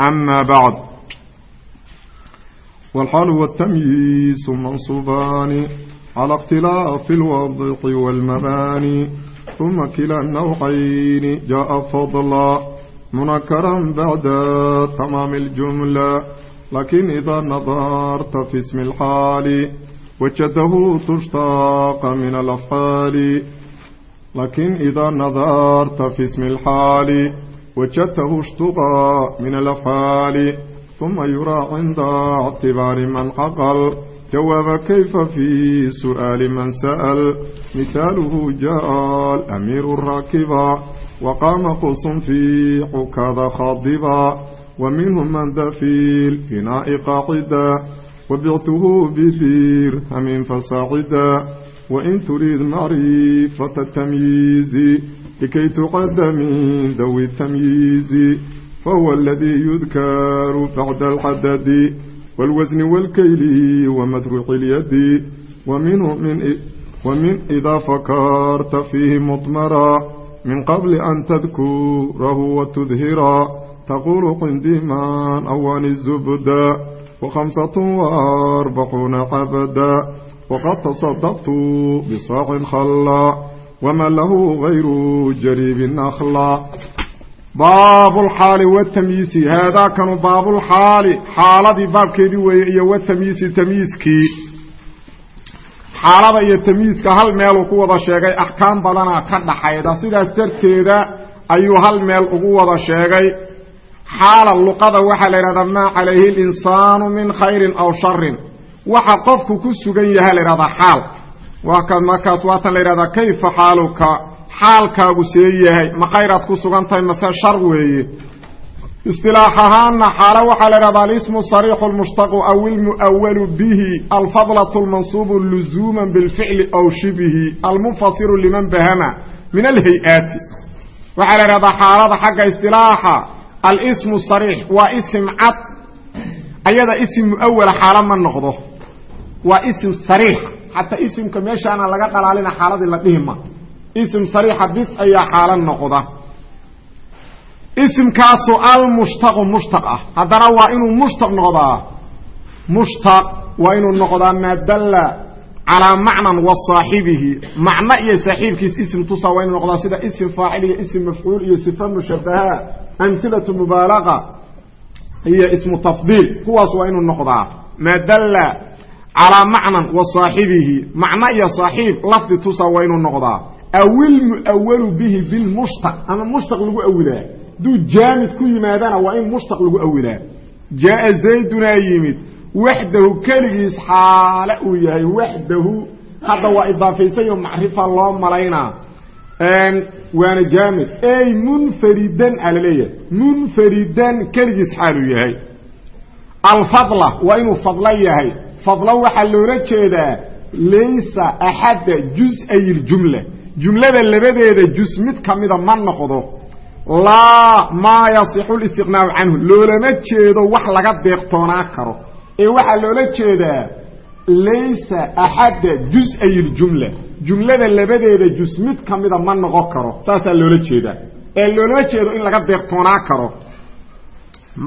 أما بعد والحال والتمييز منصوبان على اختلاف الوضع والمباني ثم كلا النوعين جاء فضلا منكرا بعد تمام الجملة لكن إذا نظرت في اسم الحال وجده تشتاق من الأفعال لكن إذا نظرت في اسم الحال wajadtahu ishtuqaa min alafcaali uma yuraa cinda ictibaari man caqal jawaaba kayfa fii su'aali man sa'al mihaaluhu ja'a alamiiru raakiba waqaama qusun fii cukada khaadiba wa minhu man dafiil finaa'i qaacida wabictuhu bidirhamin fasaacida wain turiid macrifata tamyiizi التمييز لكي تقد من ذوي التمييز فهو الذي يذكر بعد الحدد والوزن والكيل ومدروع اليد ومنه من, ومن إذا فكرت فيه مطمرا من قبل أن تذكره وتظهرا تقول قندمان أوان الزبدا وخمسة وأربعون عبدا وقد تصدقت بصاع خلا waman lahu gayru jariibin akhla baabulxaali watamyiisi haadaa kanu baabulxaali xaaladii baabkeedii weeye iyo watamyiisi tamyiiskii xaalada iyo tamyiiska hal meeluu ku wada sheegay axkaam badanaa ka dhaxayda sidaas darteeda ayuu hal meel ugu wada sheegay xaala luqada waxaa la yidhahdaa maa calayhi linsaanu min khayrin aw sharin waxa qofku ku sugan markaas waatan la yidhahdaa kayfa xaaluka? Xaalkaagu see yahay. Ma ku sugan tahay mase shar weeye. Istilaax ahaana xaalo waxaa la yidhahdaa alismu sariixu lmushtaqu aw ilmu'awalu bihi alfadlatu lmansuubu luzuuma bilficli aw shibihi almunfasiru liman bahama min alhay-aati. Waxaa la yidhahdaa xaalada xagga istilaaxa alismu sariix waa isim cad ayada isim muawala xaalo ma noqdo. Waa isim sariixa xataa isimka meeshaana laga dhalaalina xaaladii la dhihima isim sariixa bis ayaa xaalo noqda isimkaasu almushtaqu mushtaq ah haddana waa inuu mushtaq noqdaa mushtaq waa inuu noqdaa maa dalla calaa macnan wa saaxibihi macno iyo saaxiibkiis isim tusa waa inuu noqdaa sida isim faacil iyo isim mafcuul iyo sifa mushabaha amhilatu mubaalaqa iyo ismu tafdiil kuwaas waa inuu noqdaa maa dalla calaa macnan wa saaxibihi macno iyo saaxiib lafdi tusa waa inuu noqdaa. Awil muawalu bihi bilmushtaq ama mushtaq lagu awilaa. Hadduu jaamid ku yimaadana waa in mushtaq lagu awilaa. Jaaa zaydunaa yimid waxdahu keligiis xaale uu yahay waxdahu hadda waa idaafaysayo macrifa loo malaynaa waana jaamid. Ey munfaridan la leeyahay munfaridan keligiis xaaluu yahay. Alfadla waa inuu fadlo yahay fadlo waxaa loola jeedaa laysa axadda juz-ay ljumla jumlada labadeeda jus mid ka mida ma noqdo. Laa maa yasixu listiqnaacu canhu. Loolama jeedo wax laga deeqtoonaa karo. Ee waxaa loola jeedaa laysa axadda juz-ay ljumla jumlada labadeeda jus mid ka mida ma noqon karo. Saasaa loola jeedaa. Ee loolama jeedo in laga deeqtoonaa karo.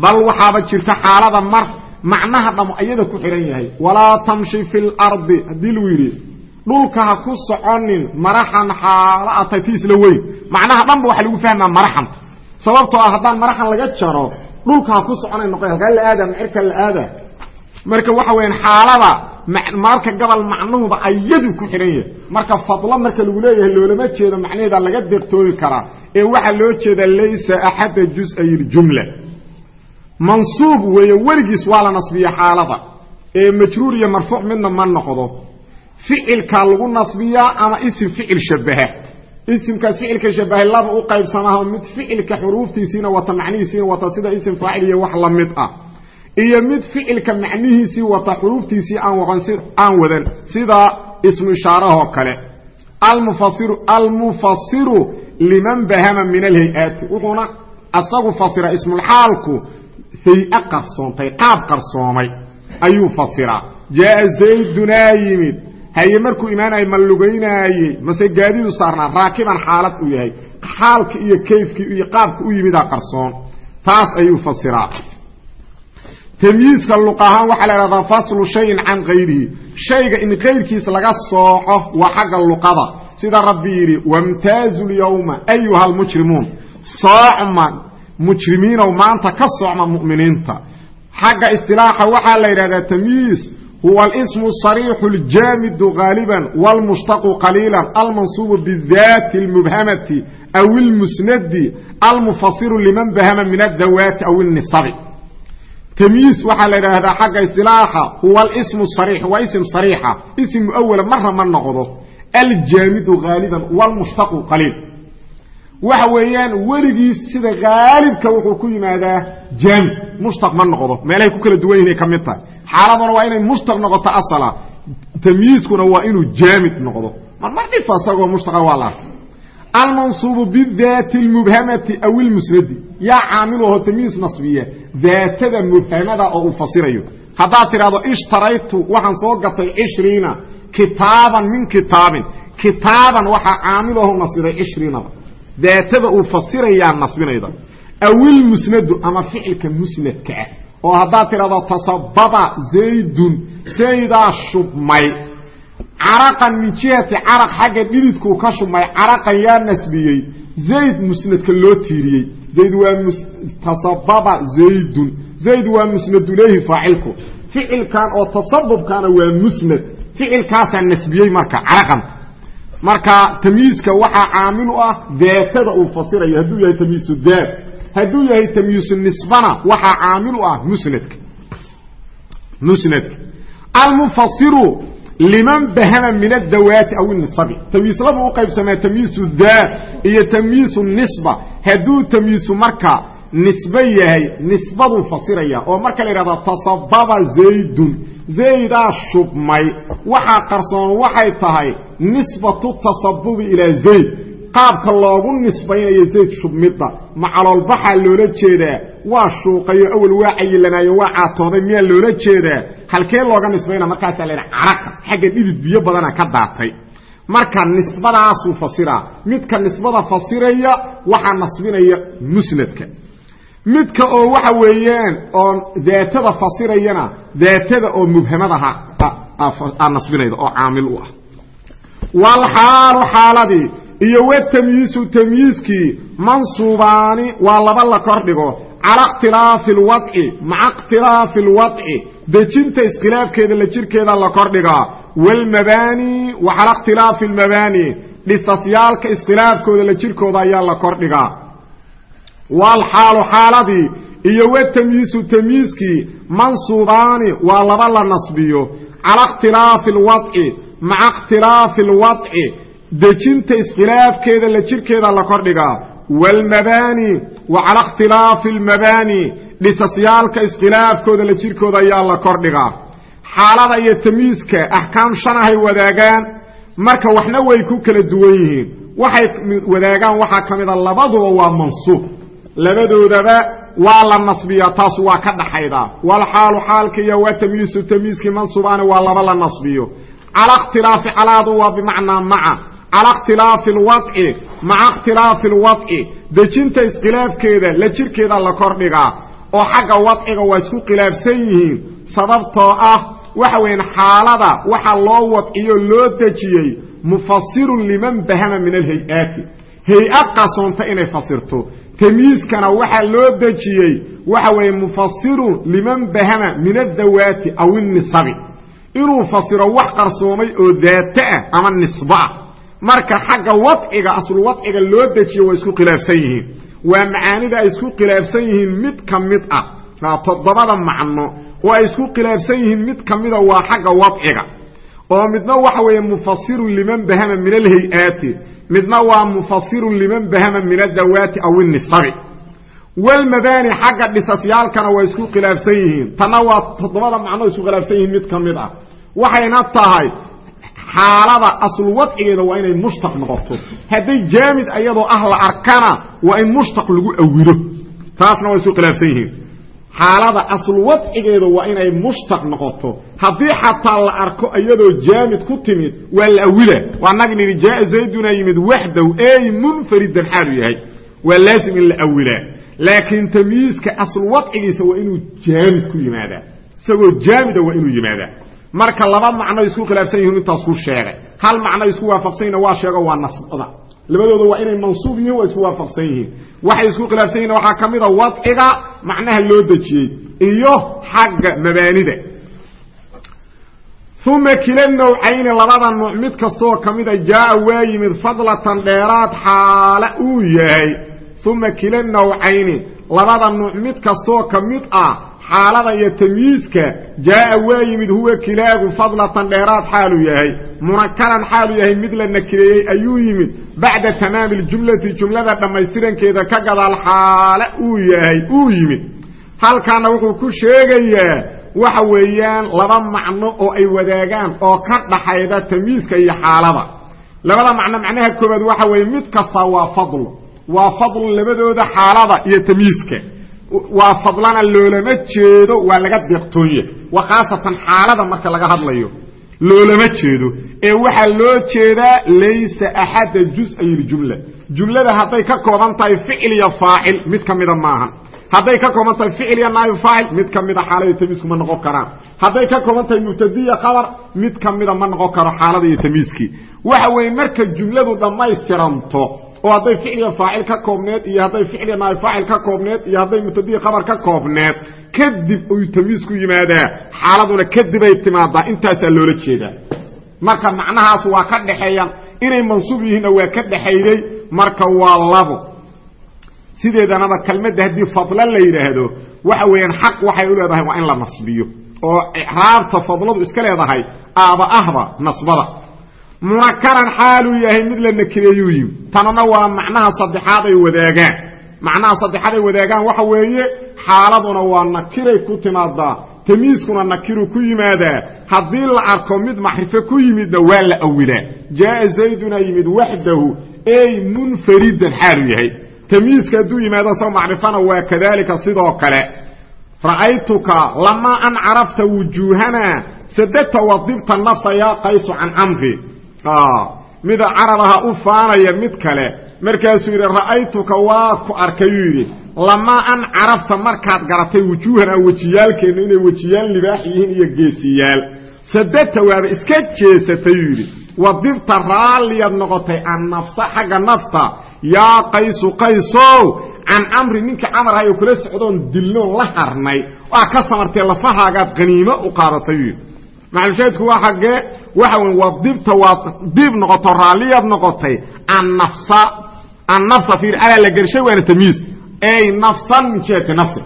Bal waxaaba jirta xaalada mar macnaha dhamo iyada ku xihan yahay. Walaa tamshi fi lardi haddii lagu yidhi dhulka ha ku soconin maraxan xaalo atay ti isla weyn. Macnaha dhanba waxa lagu fahmaa maraxanta sababtoo ah haddaan maraxan laga jaro dhulka ha ku soconay noqo halkaa la aada macirka la aada marka waxa weyaan xaalada marka gobol macnuhuba ayadu ku xidhan yahay. Marka fadlo marka lagu leeyahay loolama jeedo macnaheeda laga deeqtoomi karaa. Ee waxaa loo jeeda laysa axadda juz-ay ljumla mansuub weeye weligiis waa la nasbiya xaalada. Ee majruur iyo marfuuc midna ma noqdo. Ficilkaa lagu nasbiyaa ama isim ficil shabaha. Isimkaas ficilka shabahay laba u qaybsamaho mid ficilka xuruuftiisiina wata macnihiisiina wata sida isim faacil iyo wax la mid ah. Iyo mid ficilka macnihiisii wata xuruuftiisii aan waqan aan wadan sida ismu ishaarahoo kale. Almufasiru almufasiru liman bahama min alhay-aati wuxuuna asagu fasira ismulxaalku hay'a qarsoontay qaab qarsoomay ayuu fasiraa. Jaa zaydunaa yimid. Haye markuu imaanaya ma lugaynaayey mase gaadidu saarnaa raakiban xaalad uu yahay. Xaalki iyo kayfkii iyo qaabka u yimidaa qarsoon. Taas ayuu fasiraa. Tamyiiska luq ahaan waxaa la ihahdaa faslu shayin can kayrihi shayga in kayrkiis laga sooco waa xagga luqada. Sida rabbi yidhi wamtaazu lyawma ayuha mujrimiinow maanta ka socma mu'miniinta. Xagga istilaaxa waxaa la yidhahdaa tamyiis huwa alismu sariixu ljaamidu gaaliban wlmushtaqu qaliila almansuubu bidaati اlmubhamati aw ilmusnadi almufasiru liman bahama min adawaati aw ilnisabi tamyiis waxaa la idhaahdaa xagga isilaaxa huwa alismu sariix waa ism sariixa ism muawala marna ma noqdo aljaamidu gaaliban wlmushtaqu qaliil waxa weeyaan weligiis sida haalibka wuxuu ku yimaadaa jaamid mushtaq ma noqdo. Meelahay ku kala duwan yihiin ka mid tahay. Xaaladuna waa inay mushtaq noqoto asala. Tamyiiskuna waa inuu jaamid noqdo. Mar mar dhifa isagoo mushtaqa waa la arkay. Almansuubu bidaati اlmubhamati aw ilmusnadi yaa caamiluho tamyiis nasbiya daatada mubhamada oo uu fasirayo. Haddaad tidhahdo ishtaraytu waxaan soo gatay cishriina kitaaban min kitaabin. Kitaaban waxaa caamilaho nasbiday cishriinada daatada uu fasirayaa nasbinayda. Awilmusnadu ama ficilka musnadka ah oo haddaad tidhahdo tasababa zaydun zaydaa shubmay. Caraqan min jihati caraq xagga dhididkuu ka shubmay caraqan yaa nasbiyey. Zayd musnadka loo tiiriyey. Zayd waa tasababa zaydun. Zayd waa musnadulehi faacilku. Ficilkan oo tasabubkaana waa musnad. Ficilkaasaa nasbiyey marka caraqanta marka tamyiiska waxaa caamil u ah daatada uu fasirayo. Hadduu yahay tamyiisu daat hadduu yahay tamyiisu nisbana waxaa caamil u ah musnadka. Musnadka. Almufasiru liman bahama min adawaati aw nisabi tamyiis laba u qaybsamaa tamyiisu daat iyo tamyiisu nisba. Hadduu tamyiisu marka nisbe yahay nisbaduu fasiraya oo marka la yidhahdo tasababa zaydun zaydaa shubmay waxaa qarsoon waxay tahay nisbatu tasabubi ilaa zayd. Qaabka loogu nisbaynayo zayd shubmidda macaloolbaxaa loola jeedaa waa shuuqayo awel waa cayilanaayo waa caatooday miyaa loola jeedaa? Halkee looga nisbayna markaasaa laydha caraqa xagga dhidid biyo badana ka daatay. Marka nisbadaasuu fasiraa midka nisbada fasiraya waxaa nasbinaya musnadka midka oo waxa weeyaan oo daatada fasirayana daatada oo mubhamadaha nasbinayda oo caamil u ah. Walxaalu xaaladii iyo watamyiisu tamyiiskii mansuubaani waa laba la kordhigo cala ikhtilaafi alwadci maca ikhtilaafi alwadci dejinta iskhilaafkeeda la jirkeeda la kordhigaa waalmabaani wa cala ikhtilaafi almabaani dhisasyaalka iskhilaafkooda la jirkooda ayaa la kordhigaa walxaalu xaaladii iyo watamyiisu tamyiiskii mansuubaani waa laba la nasbiyo. Cala ikhtilaafi alwadci maca ikhtilaafi alwadci dejinta iskhilaafkeeda la jirkeeda la kordhigaa. Waalmabaani wa cala ikhtilaafi almabaani dhisasyaalka iskhilaafkooda la jirkooda ayaa la kordhigaa. Xaalada iyo tamyiiska axkaam shan ahay wadaagaan marka waxna way ku kala duwan yihiin. Waxay wadaagaan waxaa ka mida labaduba waa mansuub labadoodaba waa la nasbiyaa taas waa ka dhaxaydaa walxaalu xaalka iyo waa tamyiisu tamyiiskii mansuubaani waa laba la nasbiyo. Cala ikhtilaafi calaadu waa bimacnaa maca. Cala ikhtilaafi alwadci maca ikhtilaafi alwadci dejinta iskhilaafkeeda la jirkeeda la kordhigaa oo xagga wadciga waa isku khilaafsan yihiin sababtoo ah waxa weyan xaalada waxaa loo wadciyo loo dejiyey mufasirun liman bahama min alhay-aati hay'a qasoonta inay fasirto tamyiiskana waxaa loo dejiyey waxa weeye mufasirun liman bahama min adawaati aw innisabi inuu fasiro wax qarsoomay oo daata ah ama nisbo ah. Marka xagga wadciga aslu wadciga loo dejiyo waa isku khilaafsan yihiin. Waa macaanida ay isku khilaafsan yihiin mid ka mid ah. Toddobada macno oo ay isku khilaafsan yihiin mid ka waa xagga wadciga. Oo midna waxa weeye mufasirun liman bahama min alhay-aati midna waa mufasirun liman bahama min adawaati aw inisabi walmabaani xagga dhisasyaalkana waa isku khilaafsan yihiin. Tanna waa toddobada macno isku khilaafsan yihiin mid ka mid ah. Waxayna tahay xaalada aslu wadcigeeda waa inay mushtaq noqoto. Hadday jaamid ayadoo ah la arkana waa in mushtaq lagu awilo taasna waa isku khilaafsan yihiin xaalada aslu wadcigeeda waa inay mushtaq noqoto. Haddii xataa la arko iyadoo jaamid ku timid waa la awila waa nag nidhi jaaa zayduna yimid waxdaw ey munfaridan xaalu yahay. Waa laazim in la awilaa. Laakiin tamyiiska aslu wadcigiisa waa inuu jaamid ku yimaadaa. Isagoo jaamida waa inuu yimaadaa. Marka laba macno isku khilaafsan yihiin intaas ku sheegay. Hal macno isku waafaqsanyina waa sheego waa nasbada labadooda waa inay mansuub yihiin waa isku waafaqsan yihiin. Waxay isku khilaafsan yihiin waxaa ka mida wadciga macnaha loo dejiyey iyo xagga mabaanida. Uma kila nawcayni labada nuuc mid kastooo ka mida jaaa waa yimid fadlatan dheeraad xaale uu yahay. Uma kila nawcayni labada nuuc mid kastooo ka mid ah xaalada iyo tamyiiska jaaa waa yimid huwa kilaagu fadlatan dheeraad xaaluu yahay. Munakaran xaaluu yahay mid la nakireeyey ayuu yimid. Bacda tamaami ljumlati jumlada dhammaystirankeeda ka gadaal xaale uu yahay uu yimid. Halkaana wuxuu ku sheegayaa waxa weeyaan laba macno oo ay wadaagaan oo ka dhaxayda tamyiiska iyo xaalada. Labada macno macnaha koobaad waxa weeye mid kasta waa fadlo waa fadlu labadooda xaalada iyo tamyiiska waa fadlana loolama jeedo waa laga deeqtoonya wa khaasatan xaalada marka laga hadlayo loolama jeedo. Ee waxaa loo jeedaa laysa axada juz-ay ljumla jumlada hadday ka kooban tahay ficil iyo faacil mid ka mida maahan. Hadday ka kooban tahay ficil iyo naayib faacil mid ka mida xaalada iyo tamyiisku ma noqon karaan. Hadday ka kooban tahay mubtadiya khabar mid ka mida ma noqon karo xaalada iyo tamyiiskii waxa weeye marka jumladu dhammaystiranto oo hadday ficliga faacil ka koobneed iyo hadday ficliga naayib faacil ka koobneed iyo hadday mubtadiya khabar ka koobneed kadib uu tamyiisku yimaadaa xaaladuna kadib ay timaadaa intaasaa loola jeedaa. Marka macnahaas waa ka dhexeeyaan inay mansuub yihiinna waa ka dhexayday marka waa labo. Sideedanaba kelmadda haddii fadlo la yidhaahdo waxa weeyaan xaq waxay u leedahay waa in la nasbiyo oo icraabta fadladu iska leedahay aaba ahba nasbada munakaran xaaluu yahay mid la nakireeyuu yimi. Tanana waa macnaha saddexaad ay wadaagaan. Macnaha saddexaad ay wadaagaan waxa weeye xaaladuna waa nakiray ku timaadaa tamyiiskuna nakiru ku yimaadaa. Haddii la arko mid macrifo ku yimidna waa la awilaa jaaa zayduna yimid waxdahu ey munfaridan xaaluu yahay. Tamyiiska hadduu yimaado sao macrifana waa kadalika sidoo kale. Ra'aytuka lamaa an carafta wujuuhana sadata wadibta nafsa yaa qaysu can camri mida carabaha u faanaya mid kale. Markaasuu yidhi ra'aytuka waa ku arkayuu yidhi. Lamaa an carafta markaad garatay wujuuhana wejiyaalkeenna inay wejiyaal libaax yihiin iyo geesiyaal. Sadata waaba iska jeesatayuu yidhi. Wadibta raalliyaad noqotay an nafsa xagga nafta. Yaa qaysu qaysow can camri ninka camarhayo kula socdoon dilnoon la harnay. Waa ka samartee lafahaagaad qaniimo u qaadatay yidhi maxalushaahidku waa xaggee waxa wey waa dibta waad diib noqoto raalliyaad noqotay annafsa annafsa fiir alaa la gershay waana tamyiis ey nafsan min jihati nafsi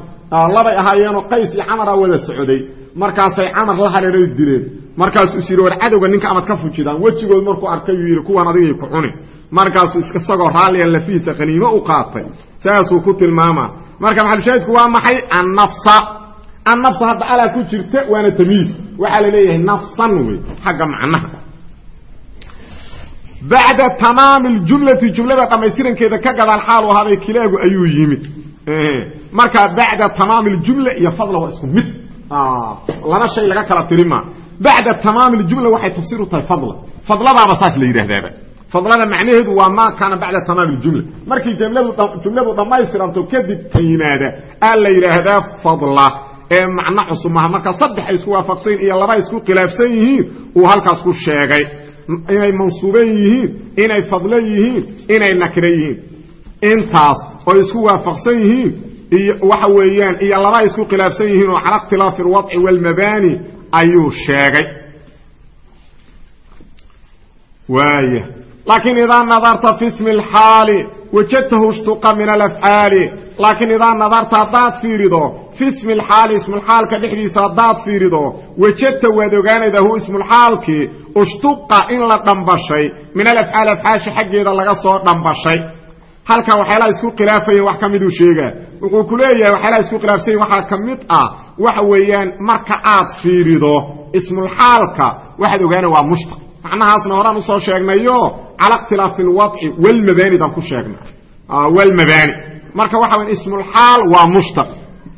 labay ahaayeenoo qays iyo camara wada socday. Markaasay camar la hareeray dileen markaasuu is yidhi war cadowga ninka amad ka fujidaan wejigood markuu arkay yuu yidhi kuwan adigay ku cuni. Markaasuu isagoo raalliya lafihiisa qaniimo u qaatay. Saasuu ku tilmaamaa annafsa hadda alaa ku jirta waana tamyiis waxaa la leeyahay nafsan wey xagga macnaha. Bacda tamaami ljumlati jumlada dhammaystirankeeda ka gadaal xaalu ahaaday kilaagu ayuu yimid. Marka bacda tamaami ljumla iyo fadla waa isku mid. Laba shay laga kala tirima. Bacda tamaami ljumla waxay tafsiir u tahay fadla. Fadladaaba saas la yidhaahdaaba. Fadlada macnaheedu waa maa kaana bacda tamaami ljumla. Markii jumladu dhammaystiranto kadib ka yimaada aa la yidhaahdaa fadla ee macno cusub maha marka saddex ay isku waafaqsan iyo laba isku khilaafsan yihiin uu halkaas ku sheegay inay mansuuban yihiin inay fadlo yihiin inay nakre yihiin. Intaas oo isku waafaqsan yihiin iyo waxa weeyaan iyo laba isku khilaafsan yihiin oo cala ikhtilaafi alwadci waalmabaani ayuu sheegay. Waaya laakiin idaa nadarta fi smi alxaali wajadtahu shtuqa min alafcaali laakiin idaa nadarta haddaad fiirido fi ismi lxaali ismulxaalka dhexdiisa haddaad fiirido wejadta waad ogaanaydaa hu ismulxaalkii ushtuqa in la dhambashay min alafcaal afcaasha xaggeeda laga soo dhambashay. Halkan waxyaalaha isku khilaafaya wax ka miduu sheegaa wuxuu ku leeyahay waxyaalaha isku khilaafsanya waxaa ka mid ah waxa weeyaan marka aad fiirido ismulxaalka waxaad ogaana waa mushtaq macnahaasna horaan u soo sheegnayo cala ikhtilaafi alwadci walmabaani baan ku sheegnay walmabaani marka waxa waya ismulxaal waa mushtaq.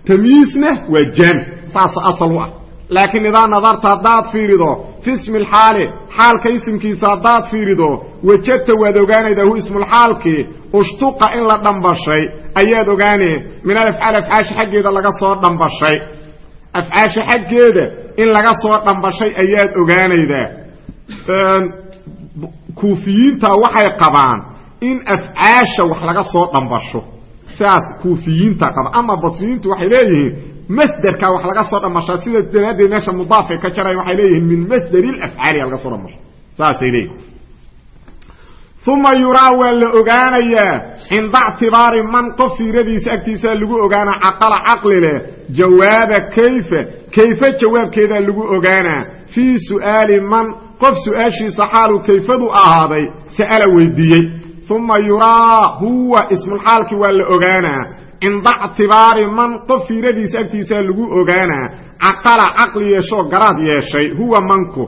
Tamyiisna waa jaami saas asal u ah. Laakiin idaa nadarta haddaad fiirido fi ismi xaalka isimkiisa haddaad fiirido wejadta waad ogaanaydaa hu ismulxaalkii ushtuqa in la dhambashay ayaad ogaane min alafcaal afcaasha xaggeeda laga soo dhambashay. Afcaasha xaggeeda in laga soo dhambashay ayaad ogaanaydaa kuufiyiinta waxay qabaan in afcaasha wax laga soo dhambasho. Sidaas kuufiyiinta qaba. Ama basriyiintu waxay leeyihiin masderka wax laga soo dhambashaa sida daraaddeed meesha mudaafay ka jaray waxay leeyihiin min masderi lafcaali laga soo dhambasho. Saasay leeyihiin uma yuraa waa la ogaanayaa cinda ctibaari man qof fiiradiisa agtiisaa lagu ogaanaa caqala caqli leh jawaaba kayfa kayfa jawaabkeedaa lagu ogaanaa? Fii su'aali man qof su'aashiisa xaalu kayfadu ahaaday sa'ala weydiiyey uma yuraa huwa ismulxaalkii waa la ogaanaa. Cinda ctibaari man qof fiiradiisa agtiisaa lagu ogaanaa caqala caqli yeeshoo garaad yeeshay huwa manku.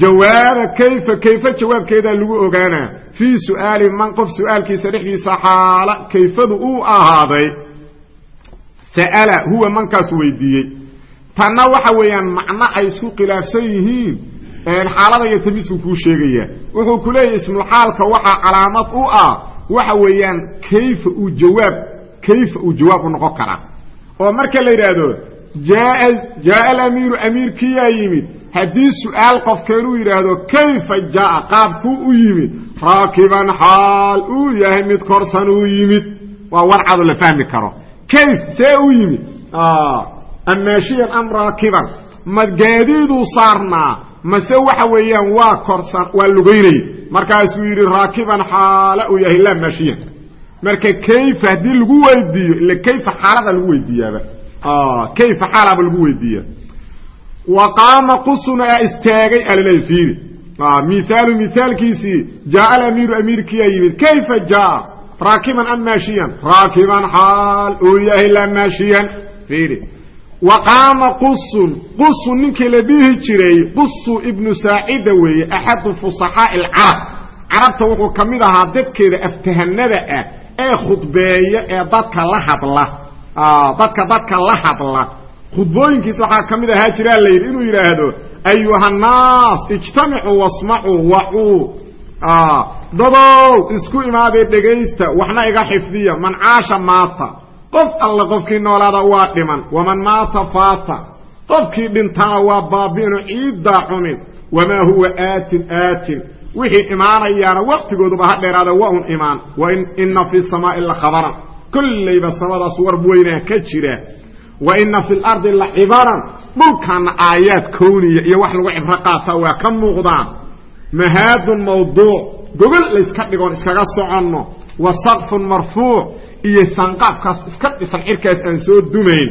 Jawaaba kayfa kayfa jawaabkeedaa lagu ogaanaa. Fii su'aali man qof su'aalkiisa dhexdiisa xaala kayfadu uu ahaaday sa'ala huwa mankaas weydiiyey. Tanna waxa weeyaan macno ay isku khilaafsan yihiin xaalada iyo tamiisku kuu sheegaya. Wuxuu ku leeyahy ismulxaalka waxaa calaamad u ah waxa weeyaan kayfa uu jawaab kayfa uu jawaab u noqon karaa. Oo marka la yidhaahdo jaa jaaa alamiiru amiirkiyaa yimid? Haddii su'aal qofkeenuu yidhaahdo kayfa jaaa qaabkuu u yimid? Raakiban xaal uu yahay mid korsan uu yimid. Waa warcado la fahmi karo. Kayf see u yimid? Amaashiyan am raakiban. Ma gaadiiduu saarnaa mase waxa weeyaan waa korsan waa lugaynay. Markaasuu yidhi raakiban xaala uu yahay laa maashiyan marka kayfa haddii lagu weydiiyo ila kayfa xaalada lagu weydiiyaaba? Kayfa xaalaaba lagu weydiiya? Wa qaama qusuna aa istaagay alal fiiri. Miaalu miaalkiisii jaaa alamiiru amiirkiyaa yimid. Kayfa jaa raakiban am maashiyan? Raakiban xaal uu yahay laa maashiyan fiiri wa qaama qusun qusun ninkii la dhihi jiray qusu ibnu saacida weeye axadu fusaxaa'i alcarab carabta wuxuu ka mid ahaa dadkeeda aftahanada ah ee khudbeeya ee dadka la hadla. Dadka dadka la hadla. Khudbooyinkiisa waxaa ka mid ahaa jiraa la yidhi inuu yidhaahdo ayuhannaas ijtamicuu wasmacuu wacuu. Dadow isku imaadee dhegaysta waxna iga xifdiya man caasha qof alla qofkii noolaada waa dhiman. Waman maata faata. Qofkii dhintana waa baabi'inu ciiddaa xumin wamaa huwa aatin aatin. Wixii imaanayaana waktigooduba ha dheeraada waa un imaan. Wa ina fi samaa'i la khabaran. Kollayba samadaas warb weynaa ka jira. Wa ina fi lardi la cibaran. Dhulkaana aayaad kowniya iyo wax lagu cibro qaataa waa ka muuqdaan. Mahaadun mawduuc. Gogol layska dhigoon iskaga soconno. Wa saqfun marfuuc iyo sanqaafkaas iska dhisan cirkaas aan soo dumayn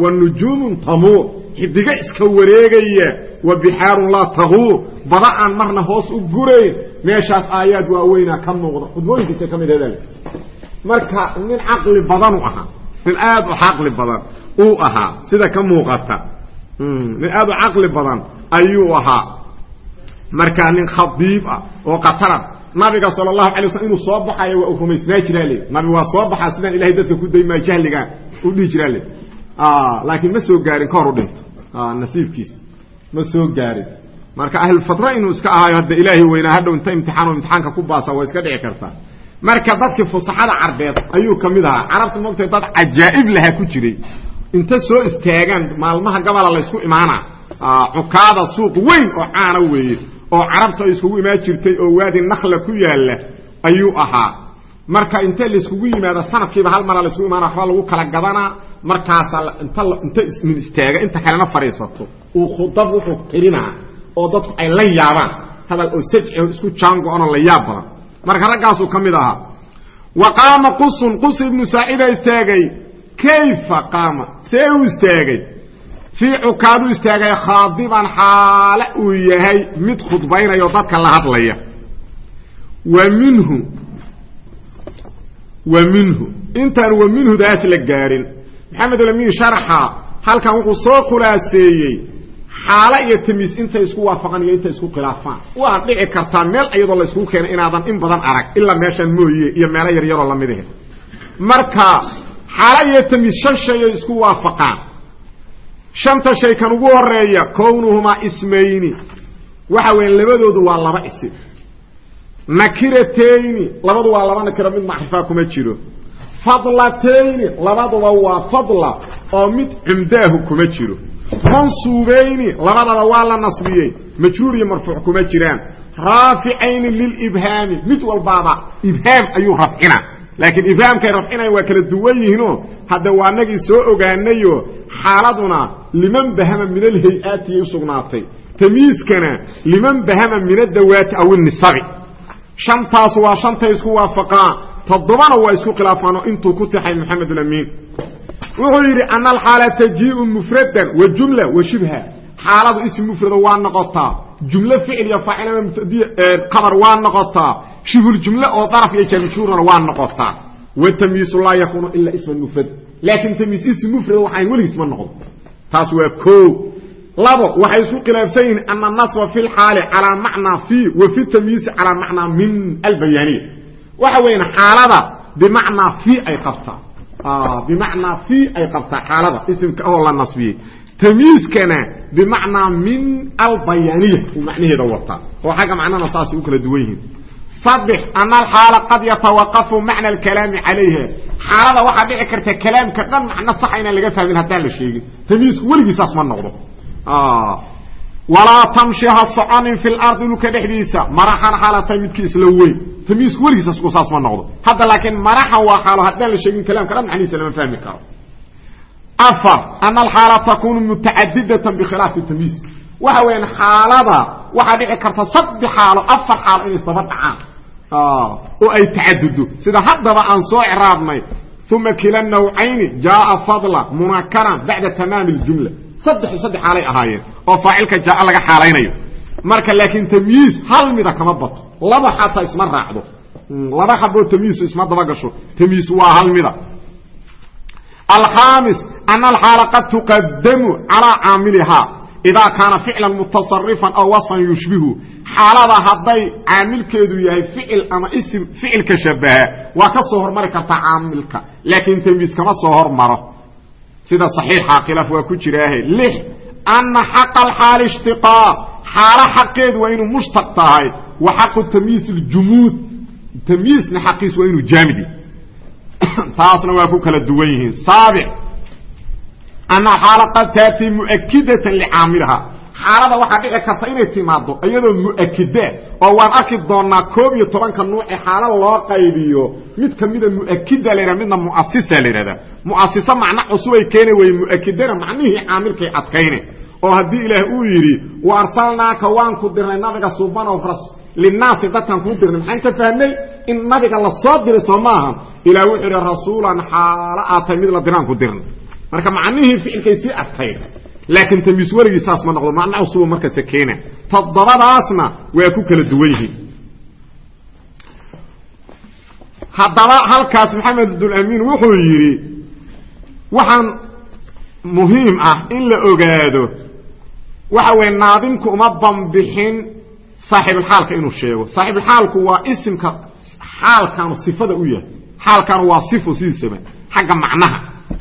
wa nujuumun tamuur xidigo iska wareegaya wa bixaarun laa taguur bada aan marna hoos u gurayn meeshaas aayaad waaweynaa ka muuqda. Khudbooyinkiisa ka mid hadal marka nin caqli badanu ahaa nin aad u caqli badan uu ahaa sida ka muuqata nin aad u caqli badan ayuu ahaa. Markaa nin khadiib ah oo qataran nabiga sal allahu alay waslam inuu soo baxayo waa uu rumaysnaa jiraa le nabi waa soo baxaa sidaan ilahay dadka ku daymaa jahliga u dhihi jiraa le laakiin ma soo gaarin ka hor u dhinto nasiibkiisa ma soo gaarin. Marka ahlulfatra inuu iska ahaayo hadda ilaahay weynaa hadhow inta imtixaan imtixaanka ku baasa waa iska dhici kartaa marka dadkii fusaxada carbeed ayuu ka mid ahaa. Carabta moogtay dad cajaa'ib lahaa ku jiray. Inta soo istaagaan maalmaha gabala laysku imaana cukaada suuq weyn oo caana weeye oo carabta iskugu imaan jirtay oo waadi nakla ku yaalla ayuu ahaa. Marka inta layskugu yimaado sanadkiiba hal mara layskugu imaana waxba lagu kala gadanaa markaasaa inta ismin istaaga inta kalena fadhiisato. Uu khudab wuxuu tirinaa oo dadku ay la yaabaan. Hadal oo sajci isku jaango-anoo la yaab badan. Marka raggaasuu ka mid ahaa wa qaama qusun qus ibnu saacida istaagay. Kayfa qaama? See u istaagay fii cukaadu istaagay khaadiban xaale uu yahay mid khudbaynayo dadka la hadlaya. Wa minhu wa minhu. Intaan wa minhudaas la gaarin. Maxamed alamin sharxa halkan wuxuu soo khulaaseeyey xaalo iyo tamiis intay isku waafaqaan iyo intay isku khilaafaan. Waa dhici kartaa meel iyadoo la iskugu keenay inaadan in badan arag ilaa meeshaan mooye iyo meelo yaryaroo la mid ahe. Marka xaalo iyo tamiis shan isku waafaqaan shanta shay kan ugu horreeya kownuhumaa ismayni. Waxa weya labadoodu waa laba isi nakiratayni labadu waa laba nakiro mid macrifaa kuma jiro. Fadlatayni labaduba waa fadla oo mid cumdaahu kuma jiro. Mansuubayni labadaba waa la nasbiyey majruur iyo marfuuc kuma jiraan. Raaficayni lilibhaami mid walbaaba ibhaam ayuu rafcina laakiin ibhaamkay rafcinayan waa kala duwan yihiinoo hadda waa nagii soo ogaanayo xaaladuna liman bahama min alhay-aatiyay usugnaatay tamiiskana liman bahama min adawaati aw inisabi shantaas waa shantay isku waafaqaan. Toddobana waa isku khilaafaanoo intuu ku taxay maxamed ulamiin wuxuu yidhi ana alxaala tajiiu mufradan wa jumla wa shibha xaaladu ism mufrado waa noqotaa. Jumlo ficil iyo faacilama mubtadiy qabar waa noqotaa. Shibhuljumle oo daraf iyo jaamijhuurana waa noqotaa wa tamyiisu laa yakuunu ila isman mufrad. Laakiin tamyiis ism mufrad waxaan weligiis ma noqdo taas waa koo labo waxay isku khilaafsan yihiin ana nasba fi lxaali calaa macnaa fi wa fi tamyiisi calaa macnaa min albayaaniya. Waxa weyan xaalada bimacnaa fi ay qabtaa. Bimacnaa fi ay qabtaa xaalada isimka oo la nasbiyey. Tamyiiskana bimacnaa min albayaaniya uu macnaheeda wataa. Oo xagga macnana saasay u kala duwan yihiin saddex ana alxaala qad yatawaqafu macna alkalaami calayha. Xaalada waxaa dhici karta kalaamka dhan macno saxa inaan laga fahmin haddaan la sheegin. Tamyiisku weligiisaas ma noqdo. Walaa tamshi ha soconin fi lardi dhulka dhexdiisa. Maraxan xaalatay midkii isla weyn. Tamyiisku weligiisaas saas ma noqdo. Hadda laakiin maraxan waa xaalo haddaan la sheegin kalaamka dhan macnihiisa lama fahmi karo. Afar ana alxaala takunu mutacadidatan bikhilaafi tamyiis waxa weeyaan xaalada waxaa dhici karta saddex xaalo afar xaalo inay saba dhacaan oo ay tacadudo sida haddaba aan soo craabnay uma kila nawcayni jaaa fadla munakaran bacda tamaami اljumla saddexu saddex xaalay ahaayeen oo faacilka jaa laga xaalaynayo marka laakiin tamyiis hal mida kama bato laba xataa isma raacdo laba xaboo tamyiisu isma daba gasho tamyiis waa hal mida alkhaamis ana alxaala qad tuqadamu calaa caamilihaa idaa kaana ficlan mutasarifan aw wasfan yushbihu xaalada hadday caamilkeedu yahay ficil ama isim ficilka shabaha waa ka soo hormari kartaa caamilka. Laakiin tamyiis kama soo hormaro. Sida saxiixa khilaaf waa ku jiraahe lix ana xaqa alxaali ishtiqaaq. Xaalo xaqeedu waa inuu mushtaq tahay. Wa xaqu tamyiis ljumuud tamyiisna xaqiis waa inuu jaamidi taasna waa ku kala duwan yihiin. Saabic ana xaala qad taatii muakidatan licaamiliha xaalada waxaa dhici karta inay timaado iyadoo muakida oo waan arki doonaa koob iyo tobanka nuuce xaalo loo qaybiyo mid kamida muakida la yhah midna muasisa la yhahda muasisa macno cusubay keeni weye muakidana macnihii caamilkay adkayne oo haddii ilaah uu yidhi wa arsalnaaka waan ku dirnay nabiga subanow linaasi dadkaan kuu dirnay. Maxaan ka fahnay in nabiga la soo diray soo maaha ilah wuxuu yidhi rasuulan xaalo aatay mid la diraan ku dirnay. Marka macnihii ficilkay sii adkayn laakiin tamyiis werigii saas ma noqdo. Macno cusuba markasta keena. Toddobadaasna waa ku kala duwan yihiin. Haddaba halkaas maxamed abdulamiin wuxuu yidhi waxaan muhiim ah in la ogaado waxa weye naadimku uma banbixin saaxibulxaalka inuu sheego. Saaxibulxaalku waa isimka xaalkaanu sifada u yahay. Xaalkaanu waa sifo sidiisaba xagga macnaha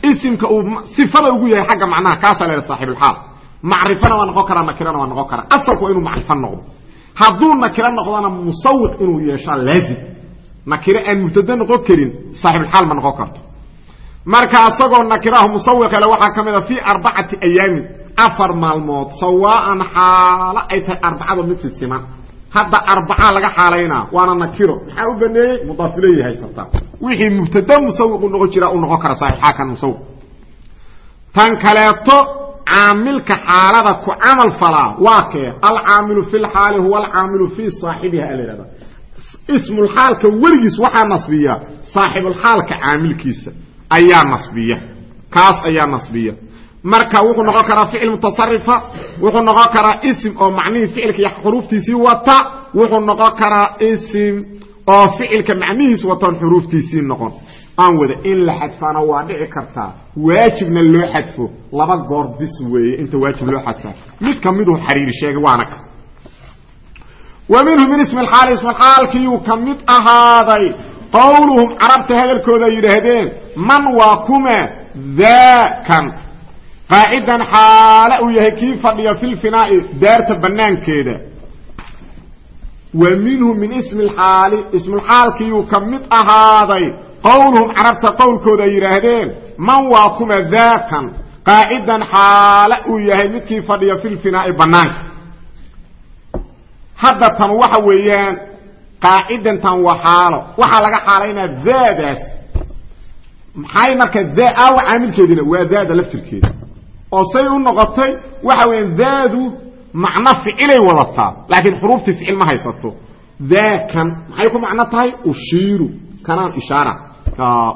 isimka uu sifada ugu yahay xagga macnaha kaasaa la saaxibulxaal macrifana waa noqon karaa nakirana waa noqon karaa. Asalku inuu macrifo noqdo. Hadduu nakiro noqdona musawiq inuu yeeshaa laazim. Nakiro aan mubtado noqon karin saaxibulxaal ma noqon karto. Marka isagoo nakiraha musawiqale waxaa ka mid a fii arbacati ayaamin afar maalmood sawaa'an xaalo ay tahay arbacado mid sidsiman hadda arbacaa laga xaalaynaa waana nakiro. Maxaa u baneeyey? Mudaafiley haysataa wixii mubtada musawiqu noqon jira u noqon kara saaxiixaakan musawiq tan kaleeto caamilka xaalada ku camal falaa waa kee alcaamilu fi lxaali huwa alcaamilu fii saaxibiha a la yhahda ismulxaalka weligiis waxaa nasbiya saaxibulxaalka caamilkiisa ayaa nasbiya. Kaas ayaa nasbiya marka wuxuu noqon karaa ficil mutasarifa wuxuu noqon karaa isim oo macnihii ficilka iyo xuruuftiisii wata wuxuu noqon karaa isim oo ficilka macnihiis watoon xuruuftiisii noqon. Aan wada in la xadfaana waa dhici kartaa waajibna loo xadfo laba goor bis weeye inta waajib loo xadfaa mid ka miduu xariiri sheegay waana ka. Wa min ismi alxaal ismixaalkiiyuu ka mid ahaaday qowluhum carabta hadalkooda yidhaahdeen man waa kuma daakan qaacidan xaale uu yahay kii fadhiya fi lfinaa'i daarta banaankeeda wa minhu min ismi alxaali ismulxaalkiiyuu ka mid ahaaday. Qowluhum carabta qowlkooda ay yidhaahdeen man waa kuma daakan qaacidan xaale uu yahay midkii fadhiya fi lfinaa'i banaanka hadda tan waxa weeyaan qaacidantan waa xaalo. Waxaa laga xaalaynaa daadaas maxay marka aawa caamilkeedina waa daada oo say u noqotay waxa weeyaan daadu macno ficilay wadataa. Laakiin xuruuftii ficil ma haysato. Daakan maxay ku macno tahay? Ushiiru. Kanaan ishaara.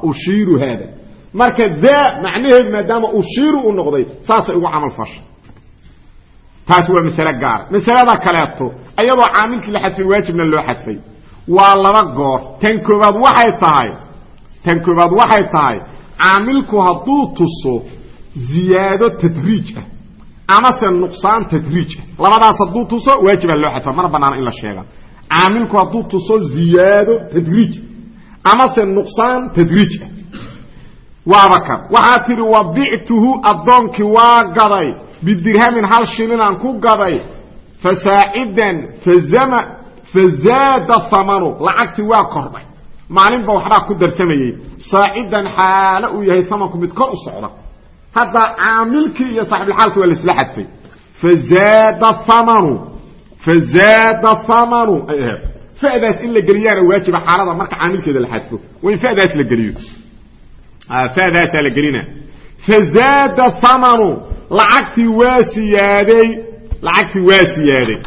Ushiiru haada. Marka daa macnaheedu maadaama ushiiru u noqday saasay ugu camal fasha taas waa masale gaara masalada kaleeto ayadoo caamilkii la xadfay waajibna loo xadfay. Waa laba goor. Tan koobaad waxay tahay tan koobaad waxay tahay caamilku hadduu tuso ziyaado tadriij ah amase nuqsaan tadriij ah. Labadaas hadduu tuso waajibaa loo xadfa mana banaana in la sheega. Caamilku hadduu tuso ziyaado tadriij. Amase nuqsaan tadriij ah. Waaba kan waxaa tidhi wabictuhu addoonkii waa gaday. Bidirhamin hal shilinaan ku gaday. Fasaacidan fazaada hamanu lacagtii waa kordhay maalinba waxbaa ku darsamayey saacidan xaalo uu yahay amanku mid kor u socda hadda caamilkii iyo saaxibilxaalki waa laisla xadfay. Fazaada hamanu fazaada hamanu ay ahayd. Fadaas in la geliyaana waajiba xaalada marka caamilkeeda la xadfo waa in fadaas la geliyo. Fadaasaa la gelina. Fazaada hamanu lacagtii waa siyaaday lacagtii waa siyaaday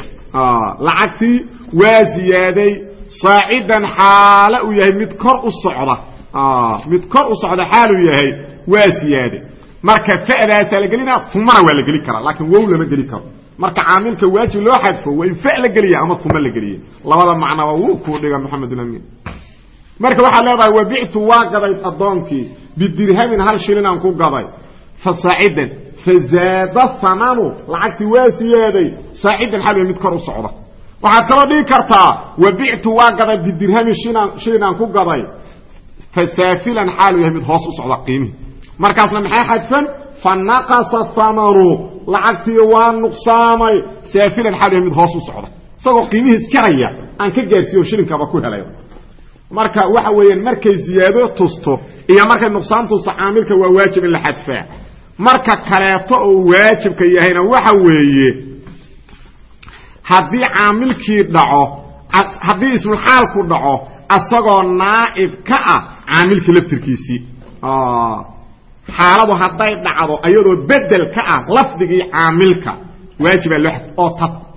lacagtii waa ziyaaday saacidan xaale uu yahay mid kor u socda. Mid kor u socda xaal uu yahay waa siyaaday marka fa'daasaa la gelina umana waa la geli karaa laakiin wow lama geli karo. Marka caamilka waajib loo xadfo waa in fa la geliya ama uma la geliya. Labada macnaba wuu kuu dhiga maxamedulamin marka waxaad leedahay wabictu waa gaday addoonkii bidirhamin hal shilinaan ku gaday. Fasaacidan fazaada hamanu lacagtii waa siyaaday saacidan xaal mid kor u socda. Waxaad kaloo dhigi kartaa wabictu waa gaday bidirhamin shilinaan ku gaday. Fasaafilan xaalu yahay mid hoos u socda qiimihi markaasna maxay xadfan? Fanaqasa hamanu lacagtii waa nuqsaamay. Saafilan yahay mid hoos u socda. Isagoo qiimihiis jaraya aan ka gaarsiiyo shilinkaba ku helay marka waxa weeyaan markay ziyaado tusto. Iyo markay nuqsaan tusto caamilka waa waajib in la xadfaa. Marka kaleeto oo waajibka yahayna waxa weeye haddii caamilkii dhaco haddii ismulxaalku dhaco asagoo naa'ib ka ah caamilka laftirkiisii xaaladu hadday dhacdo ayadoo bedel ka ah lafdigii caamilka waajibaa loo xadf oo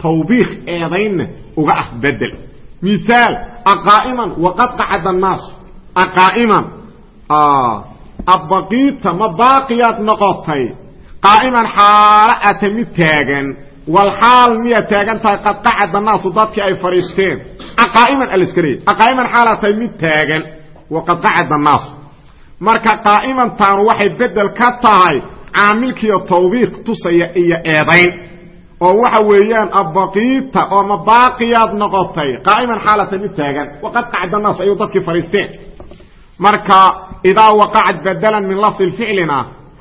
tawbiikh eedaynna uga ah bedel. Miaal aqaa'iman waqad qacada annaas. Aqaa'iman abbaqiita ma baaqiyaad noqotay? Qaa'iman xaalo ata mid taagan. Walxaal miyaad taagan tahay qad qacada annaasu dadkii ay fadhiisteen. Aqaa'iman alaska leeyay aqaa'iman xaalaad tahay mid taagan. Waqad qacada annaasu marka qaa'imantaanu waxay bedel ka tahay caamilkiiyo tawbiiq tusaya iyo eedayn. Oo waxa weeyaan abbaqiita oo ma baaqiyaad noqotay qaa'iman xaalatay mid taagan. Waqad qacda annaas ayuu dadkii fadhiisteen marka idaa waqacat badalan min lafdi ficlina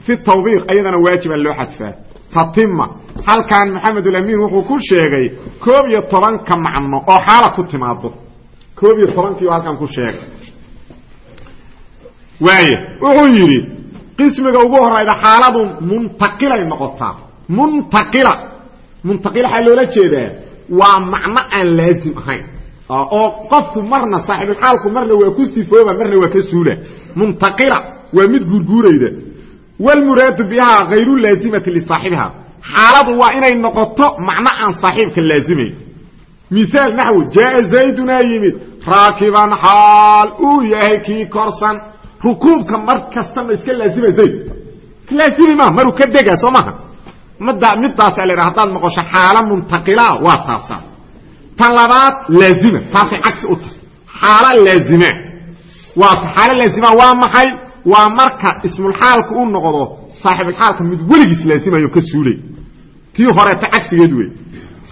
fi tawbiiq ayadana waajiba loo xadfaa. Tatima halkan maxamedulamiin wuxuu ku sheegay koob iyo tobanka macno oo xaala ku timaado koob iyo tobankii halkan ku sheegay waaya wuxuu yidhi qismiga ugu horayda xaaladu muntaqilay noqotaa. Muntaqila muntaqil waxaa loola jeedaa waa macno aan laazim ahayn. Oo qofku marna saaxibulxaalku marna waa ku sifooba marna waa ka suula. Muntaqila waa mid guurguurayda. Wlmuraadu bihaa hayru laazimati lisaaxibiha xaaladu waa inay noqoto macno aan saaxiibka laazimayn miaal naxwu jaaa zaydunaa yimid raakiban xaal uu yahay kii korsan rukuubka mar kasta ma iska laazima zayd laazimi maaha? Maruu ka dega soo maha mada midaasaa la hadaad maqosho xaalo muntaqila waa taasa. Tan labaad laazima taasay cagsi u tahay. Xaalo laazima waa xaalo laazima waa maxay? Waa marka ismulxaalku u noqdo saaxibulxaalka mid weligiis laazimayo ka suulay. Tii horeeta cagsigeed wey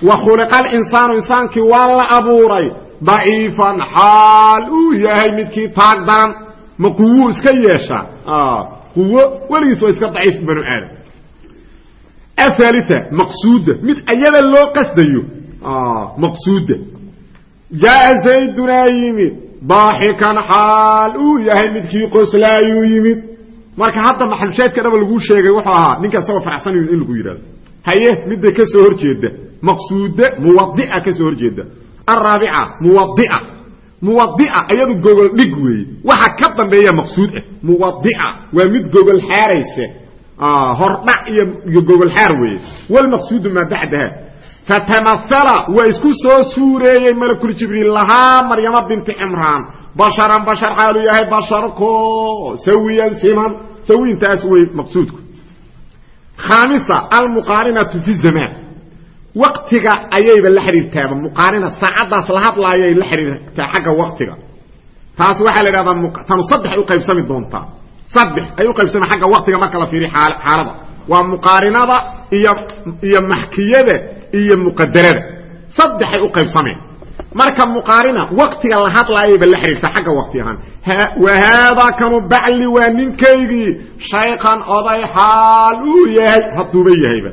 wa khuliqa alinsaanu insaankii waa la abuuray. Daciifan xaal uu yahay midkii taag daran ma quwo iska yeeshaa quwo weligiis waa iska daciif banu aadam. Ahalia maqsuuda. Mid ayada loo qasdayo. Maqsuuda. Jaaa zaydunaa yimid. Daaxikan xaal. Uu yahay midkii qoslaayuu yimid. Marka hadda maxalushaadka dhaba laguu sheegay wuxuu ahaa ninka isagoo faraxsan in lagu yidhahdo haye midda ka soo horjeeda. Maqsuuda muwadia ka soo horjeeda. Araabica muwadia muwadia iyadu gogol dhig weeye waxa ka dambeeya maqsuud ah muwadia waa mid gogol xaaraysa hordhac iyo gogol xaar weeye wlmaqsuudu maa bacdaha. Fatamaala waa isku soo suureeyey malakul jibriil lahaa maryama binti cimraan basharan bashar xaalu yahay basharko sawiyan siman. Sawintaas wey maqsuudku. Khaamisa almuqaarinatu fi zamaan waktiga ayayba la xidhiirtaaba muqaarina saacaddaas la hadlaayay la xidhiirtaa xagga waktiga taas waxaa la idhahdaa tanu saddex u qaybsami doontaa. Saddex ay u qaybsami agga waktiga marka la fiiriyo xaalada. Waa muqaarinada iyo iyo maxkiyada iyo muqadarada saddexay u qaybsameen. Marka muqaarina waktiga la hadlaayayba la xidhiirtaa xagga wakti ahaan. Wa haadaa kanu bacli waa ninkaygii shaykan oday xaal uu yahay hadduuba yahayba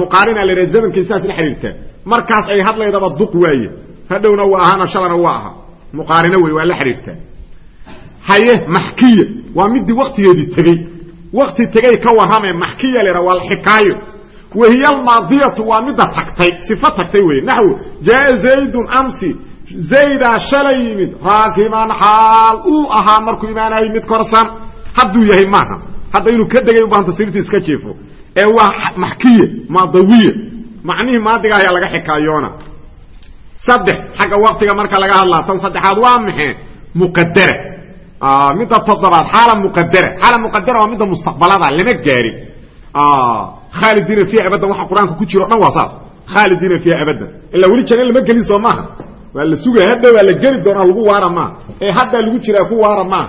muqaarina la yidhaha zamankai sidaas la xidhiirtaa markaas ay hadlaydaba duq waaye. Hadhowna waa ahaana shalana waa aha muqaarino wey waa la xidhiirtaa haye maxkiya waa midii waktigeedii tegey. Wakti tegey ka warrame maxkiya la yidhaha waa xikaayo. Wahiy almaadiyatu waa midda tagtay sifo tagtay wey. Naxw jaa zaydun amsi. Zaydaa shalay yimid raakiban xaal uu ahaa markuu imaanayay mid korsan. Hadduu yahay maaha. Hadda inuu ka degay ubahanta sirtii iska jeefo ee waa maxkiya maadawiya macnihii maadiga ayaa laga xikaayoona. Saddex xagga waktiga marka laga hadlaa tan saddexaad waa maxay muqadara midda toddobaad xaala muqadara xaala muqadara waa midda mustaqbalada lama gaarin khaalidiina fiiha abadan waxa qur'aanka ku jiro o dhan waa saas. Khaalidiina fiiha abadan ilaa weli janna lama gelin soo maaha. Waa la sugaya hadda waa la geli doonaa lagu waara maaha. Ee haddaa lagu jiraa ku waara maaha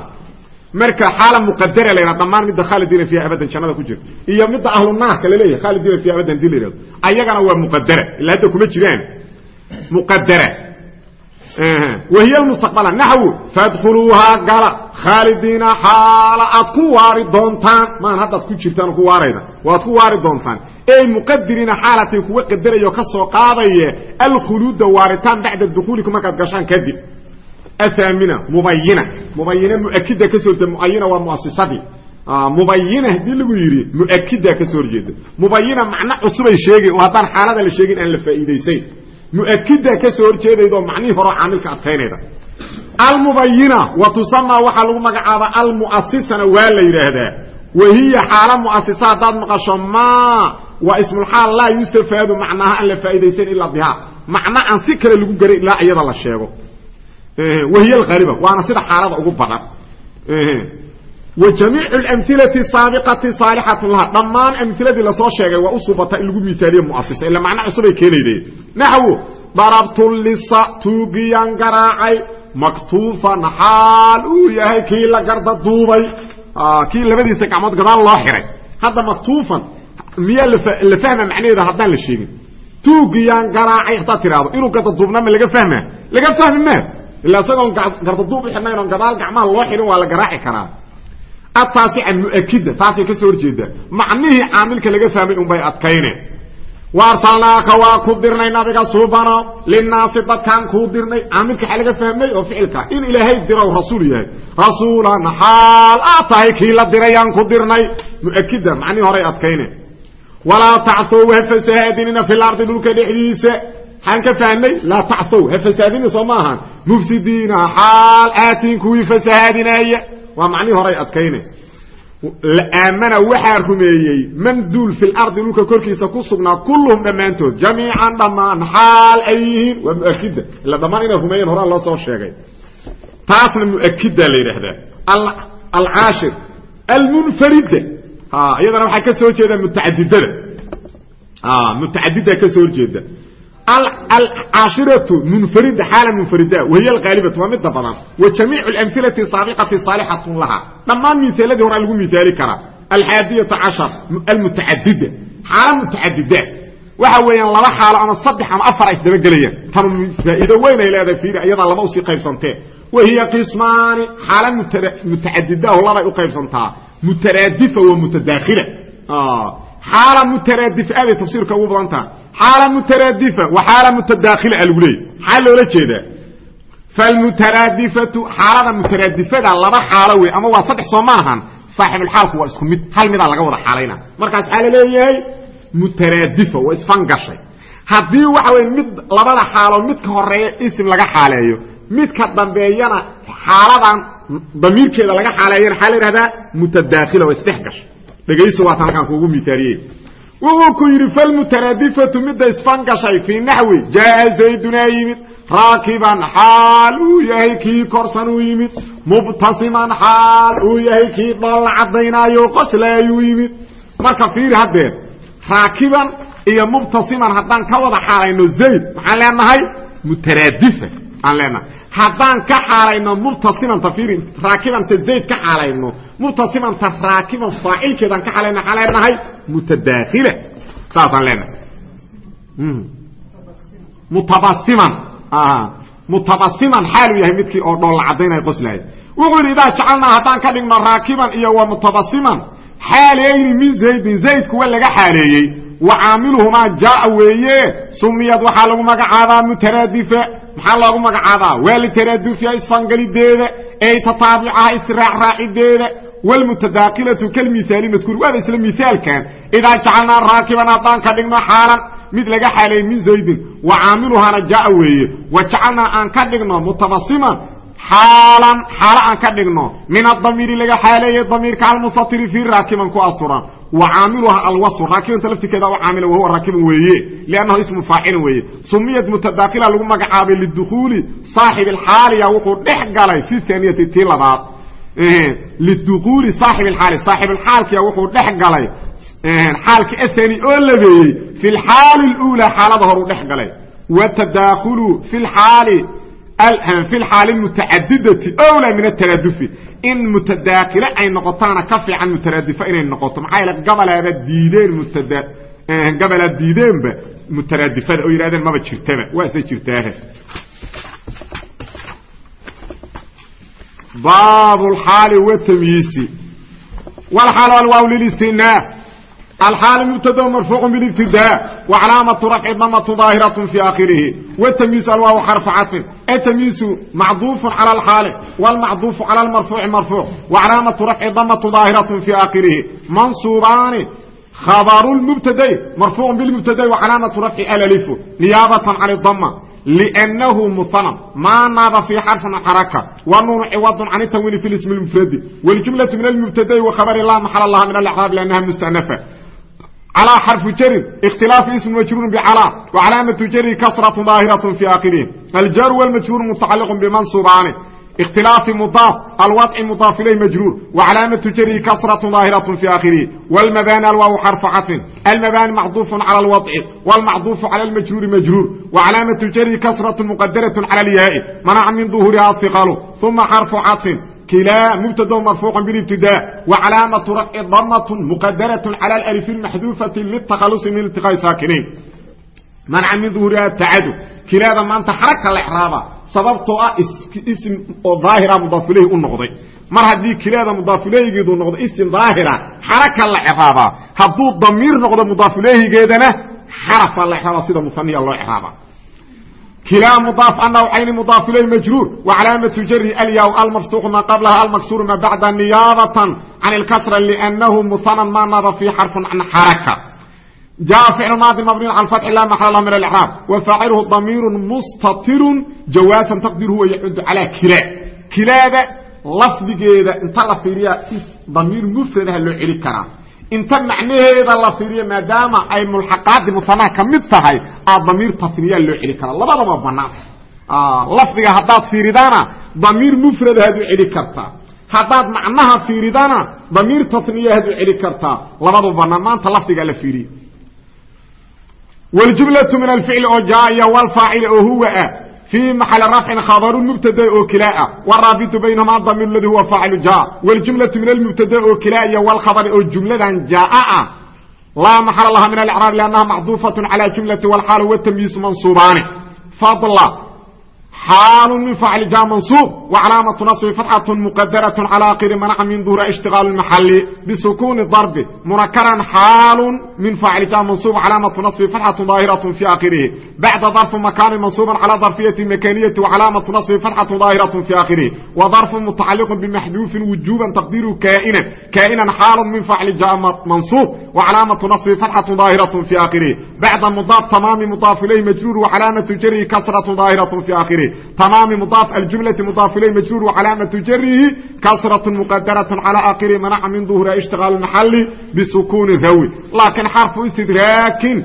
marka xaala muqadara la yidhaha dhamaan midda khaalidiina fiiha abadan jannada ku jirta iyo midda ahlunaarka la leeyahay khaalidiina fiiha abadan haddii la yihahdo ayagana waa muqadara ila hadda kuma jiraan. Muqadara wahiy mustaqbala naxw fadkhuluuhaa gala khaalidiina xaala aad ku waari doontaan. Maan haddaad ku jirtaan ku waarayda waad ku waari doontaan. Ey muqadiriina xaalatay kuwa qadarayo ka soo qaadaye alkhuluuda waaritaan bacda dukuuliku markaad gashaan kadib ahaamina mubayina mubayina muakida ka soo horjeeda muayina waa muasisadii mubayina haddii lagu yidhi muakida ka soo horjeeda mubayina macno cusubay sheegay oo haddaan xaalada la sheegin aan la faa'iidaysayn muakida ka soo horjeedaydoo macnihii horeo caamilka adkaynayda almubayina wa tusamaa waxaa lagu magacaabaa almuasisana waa la yidhaahdaa wa hiya xaala muasisa haddaad maqasho ma waa ismulxaal laa yustafaadu macnaaha aan la faa'iidaysan ilaa bihaa macno aan si kale lagu garay ilaa iyada la sheego wa hiy alqaliba waana sida xaalada ugu badan. Wa jamiic اlamilati saabiqati saalixatu laha. Dhammaan amiladii la soo sheegay waa u subata in lagu miaaliye muasisa ila macno cusubay keenayde naxwo darabtu lisa tuugiyaan garaacay maktuufan xaal uu yahay kii la garda duubay. Kii labadiisa gacmood gadaal loo xiray. Hadda maktuufan miyaa la fahma macnaheeda haddaan la sheegin? Tuugiyaan garaacay haddaad tidhaahdo inuu gardaduubna ma laga fahma laga fahmi maa ila isagoon gardaduub xidhnayn oon gadaal gacmaha loo xidhin waa la garaaci karaa. Ataasica muakida taasay ka soo horjeedaa macnihii caamilka laga fahmay unbay adkayneen waarsalnaaka waa ku dirnay nabiga suubano linaasi dadkaan kuu dirnay. Caamilka waxaa laga fahmay oo ficilka in ilaahay dirow rasuul yahay. Rasuulan xaal aad tahay kii la dirayaan ku dirnay. Muakida macnihii horay adkayneen walaa tacthow ha fasahaadinina fi lardi dhulka dhexdiisa maxaan ka fahnay laa tacthow ha fasahaadina soo ma ahan mufsidiina xaal aatiin kuwii fasahaadinaaya waa macnihii horay adkayne. Aamana waxaa rumeeyey man duul fi lardi dhulka korkiisa ku sugnaa kulluhum dhammaantood jamiican dhammaan xaal ay yihiin. Waa muakida ila dhammaan inay rumeeyeen horaa loo soo sheegay. Taasna muakida la yidhaahdaa. Alcaashir almunfarida iyadana waxaa ka soo jeeda mutacadidada. Mutacadida ka soo horjeeda alcaashiratu munfarida xaala munfarida wahiy alghaalibatu waa midda badan wa jamiic اlamhilati saabiqati saalixatun laha. Dhammaan miaaladii horaa lagu miaali karaa alxaadiyata cashar almutacadida xaala mutacadida. Waxa weeyaan laba xaalo ama saddex ama afar ay isdabagelayaan tanu faa'iido weyn ay leedahay fiiri iyadaa laba u sii qaybsantee wahiya qismaani xaala mutacadidaho labay u qaybsantaa. Mutaraadifa wa mutadaakhila xaala mutaraadif aaday tafsiirka ugu badan taha xaala mutaraadifa wa xaala mutadaakhila a lagu leeyay maxaa loola jeedaa? Falmutaraadifatu xaalada mutaraadifada laba xaalo wey ama waa saddex soo maahan saaxibulxaalku waa isku mid. Hal midaa laga wada xaalayna. Markaas waxaa leeyahay mutaraadifa waa isfangashay haddii waxa weye mid labada xaalo midka horreeya isim laga xaaleeyo midka dambeeyana xaaladan damiirkeeda laga xaaleeyana waxaa la yidhahdaa mutadaakhila waa isdhex gashay dhegayso waatan halkaan kuugu miaaliyey wuxuu ku yidhi falmutaraadifatu midda isfangashay fii naxwi jaa zaydunaa yimid. Raakiban xaal uu yahay kii korsan uu yimid. Mubtasiman xaal uu yahay kii dhoolla caddaynaayo qoslaayuu yimid. Marka fiiri haddeer raakiban iyo mubtasiman haddaan ka wada xaalayno zayd maxaan leenahay? Mutaraadifa aan leenahay haddaan ka xaalayno mubtasimanta fiiri raakibanta zayd ka xaalayno mubtasimanta raakiban faacilkeedaan ka xaalayno waxaan leenahay. Mutadaakhila saasaan leenahay mutabasiman mutabasiman xaaluu yahay midkii oo dhoolla caddaynaya qoslaaya wuxuu yidhi idaa jacalnaa haddaan ka dhigno raakiban iyo wa mutabasiman xaalayni min zaydin zayd kuwa laga xaaleeyey wa caamiluhumaa jaa weeye. Sumiyad waxaa lagu magacaabaa mutaraadifa. Maxaa loogu magacaabaa? Waa litaradufiha isfangalideeda ey tataabicaha israacraacideeda wlmutadaakilatu kalmiaali madkuur. Waaba isla miaalkan idaa jacalnaa raakiban haddaan ka dhigno xaalan mid laga xaaleeyey min zaydin. Wa caamiluhaana jaa weeye. Wa jacalnaa aan ka dhigno mutabasiman xaalan xaalo aan ka dhigno. Min adamiiri laga xaaleeyey damiirka almusatiri fii raakiban ku asturan wa caamiluha alwaصfu raakibanta laftirkeeda u caamila wahuwa raakiban weeye liannahu ismu faacilin weeye sumiyad mutadaakila lagu magacaabay lidukuuli saaxib alxaaliya wuxuu dhex galay fi aaniyati tii labaad lidukuuli saaxib alxaali saaxibulxaalkiya wuxuu dhex galay xaalki asani oo labeeyey fi lxaali اlأuulى xaalada horuu dhex galay watadaakulu fi xaali fi lxaali mutacadidati wlaa min ataradufi in mutadaakile ay noqotaana ka fiican mutaraadifa inay noqoto maxaa yaele gabalaaba diideen mutad gabalaa diideenba mutaraadifada oo yidhahdeen maba jirtaba waase jirtaaha baab اxaali wtamyiisi wlxaal alwaaw lilistinaa alxaal mubtad marfuuc bاbtida wcalaamaةu rafci damة ظaahiraة fi akhirihi wtamyiisu alwaaw xarfu caطfin atamyiisu macduufu calى اxaali wlmacduufu calى marfuuci marfuuc wcalaamaةu rafci damة ظaahiraة fi akhirihi mansuubaani khabaru mubtadayn marfuuc bاlmubtadayn wcalaamaةu rafci alalifu niyaabaة can اdama لأنه مثنى ما ناب في حرف حركة والنون عوض عن التنوين في الاسم المفرد والجملة من المبتدا وخبر الله محل الله من الإعراب لأنها مستأنفة على حرف جر اختلاف اسم مجرور بعلى وعلامة جر كسرة ظاهرة في آخره الجار والمجرور متعلق بمنصوبان اختلاف مضاف الوضع مضاف إليه مجرور وعلامة جره كسرة ظاهرة في آخره والمباني الواو حرف عطف المباني معطوف على الوضع والمعطوف على المجرور مجرور وعلامة جره كسرة مقدرة على الياء منع من ظهورها الثقل ثم حرف عطف كلا مبتدا مرفوع بالابتداء وعلامة رفع ضمة مقدرة على الألف المحذوفة للتخلص من التقاء ساكنين منع من ظهورها التعدد كلا ما أنت حركة الإحرابة sababtoo ah ism oo daahira mudaaf ilayhi u noqday mar haddii kileeda mudaaf ilayhigeedu noqdo ism daahira xaraka la ciraabaa hadduu damiir noqdo mudaaf ilayhigeedana xarafa la ciraaba sida musaniya loo ciraaba kilaa mudaaf anahu cayni mudaaf ilay majruur. Wa calaamatu jari alyaw almaftuuqu ma qablaha almaksuuru ma bacda niyaabatan can اlkasra lأnnahu muhanan ma naba fi xarfun can xaraka. Jaa ficlu maadi mabniyn cala fatxi laa maxala lah min alcraab wa faacilhu damiiru mustatiru jawaasan taqdiru huwa yacudu calaa kilaa kilaada lafdigeeda inta la fiiriya damiir mufradaha loo celi karaa inta macnaheeda la fiiriyo maadaama ay mulxaqaadi musanaha ka mid tahay a damiir tasniyaa loo celi karaa labadaba banaanta ah, lafdiga haddaad fiiridana damiir mufrad hadu celi kartaa haddaad macnaha fiiridana damiir tasniya hadu celi kartaa labadaba banaan maanta lafdigaa la fiiriye wljumlau min alficli oo jaaya wlfaacili oo huwa ah fii maxali rafcin khabaru mubtada oo kilaa ah waraabitu baynahuma damir ladi huwa faacilu ja wاljumlaةu min almubtada oo kilaa'iya wlkhabari oo jumladan jaaa ah laa maxala laha min alcraab lannaha macduufaة calى jumlati wاlxaal wtamyiisu mansuubaani fadla xaal min facl ja mansuub wcalaamaةu naصbi fatxaة mqadaraة calى akiri manca min duhura ishtiqaal maxali bisukuni darbi munakaran xaal min facl ja mansuub calaamaةu naصbi fatxaة daahiraة fi akhirihi bacda darfu makaani mansuuba calى darfiyati makaniyati wcalaamaةu naصbi fatxaة daahiraة fi akhirihi wa darfu mutacaliq bimaxduufin wujuba taqdiru kaainan kaainan xaal min facl ja mansuub wcalaamaةu naصbi fatxaة daahiraة fi akhirihi bacda mudaaf tamaami mudaaf ilayh majruur wcalaamaةu jarihi kasraة daahiraة fi akhirihi tmaam mضاaf aljumlaةi mضاaf ilay majruur وcalaamaةu jarihi kasraة mqadaraة calى akiri manaca min duhuri ishtiqاal maxali bsukuni rawi laakiin xarfu istidraakin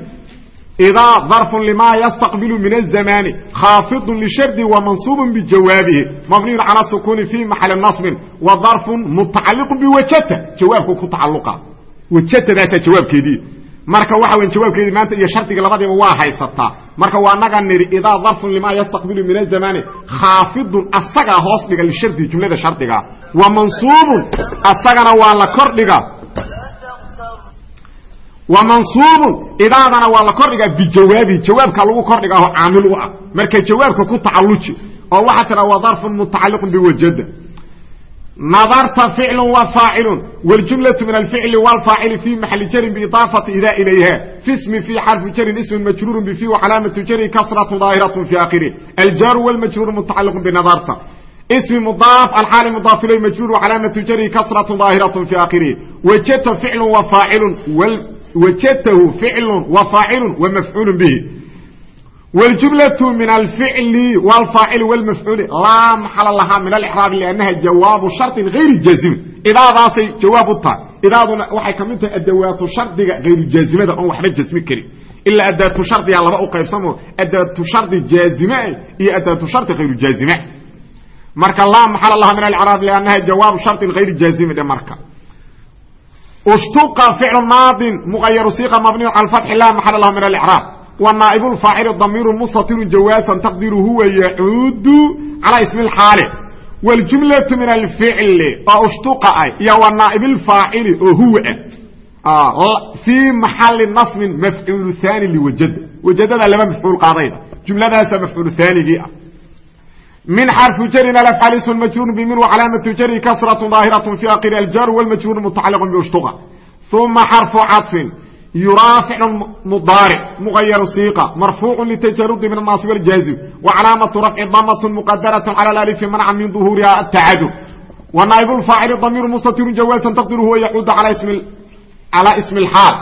idaa ظarfu lima ystaqbilu min الزamani khaafiض lshardi وmanصub bijawaabihi mabniy calى sukuni fi maxali naصbi وظarfu mutacaliq bwajata jawaabku ku tacaluqa wajatadaasa jawaabkeedii. Marka waxa weyn jawaabkeedii maanta iyo shardiga labadiiba waa haysataa marka waa naga nidhi idaa darfun limaa yastaqbilu min azamaani khaafidun asagaa hoos dhiga lishardi jumlada shardiga wa mansuubun asagana waa la kordhiga wa mansuubun idaadana waa la kordhigaa bijawaabihi jawaabka lagu kordhiga oo caamil u ah. Marka jawaabka ku tacalluji oo waxaa tiraa wa darfun mutacalliqun biwajada nadarta ficlu wa faacilun wاljumlaةu min alficli wاlfaacili fi maxali jarin biidaafati ida ilayha fi smi fi xarfi jarin ismi majruuru bfi wcalaamatu jari kasraة daahiraة fi akhirih aljaaru wاlmajruur mutacaliq bnadarta ismi mudaaf alxaali mudaaf ilay majruur wcalaamatu jari kasraة daahiraة fi akhirih wajadta ficlu wa faacilun wajadtahu ficlu wa faacilu wmafcuul bihi wاljumlaة min alficli wاlfaacili wاlmafcuuli laa maxala lahaa min alcraabi lannaha jawaabu sharطin gayri jaazimi idaadaasay jawaab u tahay idaaduna waxay ka mid tahay adawaatu shardiga hayru jaazimada oon waxba jasmi karin ilaa adaatu shardiga laba u qaybsamo adaatu shardi jaazime iyo adaatu shardi hayru jaazime marka laa maxala lahaa min alcraabi lannaha jawaabu sharطin gayri jaazimi dhe marka shtuqa ficlu maadin muqayaru siqa mabniyu cala fatxi laa maxala laha min alcraab ونaaئب الفاacل ضمير مستر جawاaزا تقدير huwa يعuud عalى اسم الxاaل والجuملة من الفعل oo اشhتuqa ah iyo ونaaئب الفاacل oo huwa ah في محaل نصب مفعuل ثاني لوجد وجدda laba مفعuل qaadayda جuملadaasa مفعuل ثانigii ah من xرف jrn الأفعال اسم مجrور بmن وcلاaمة jر كسرة ظاaهرة في أkر الجار والمجrور متacلق باشhتuqa ثuمa xرف caطف yuraafic mudaaric muayar siiqa marfuucu litajarudi min anaasib aljaazim wacalaamatu rafci damat muqadarat cala alifi manca min duhuuriha atacadu wanaaibfaacili damiiru mustatiru jawaasan taqdiru huwa yacuud cala ismi xaal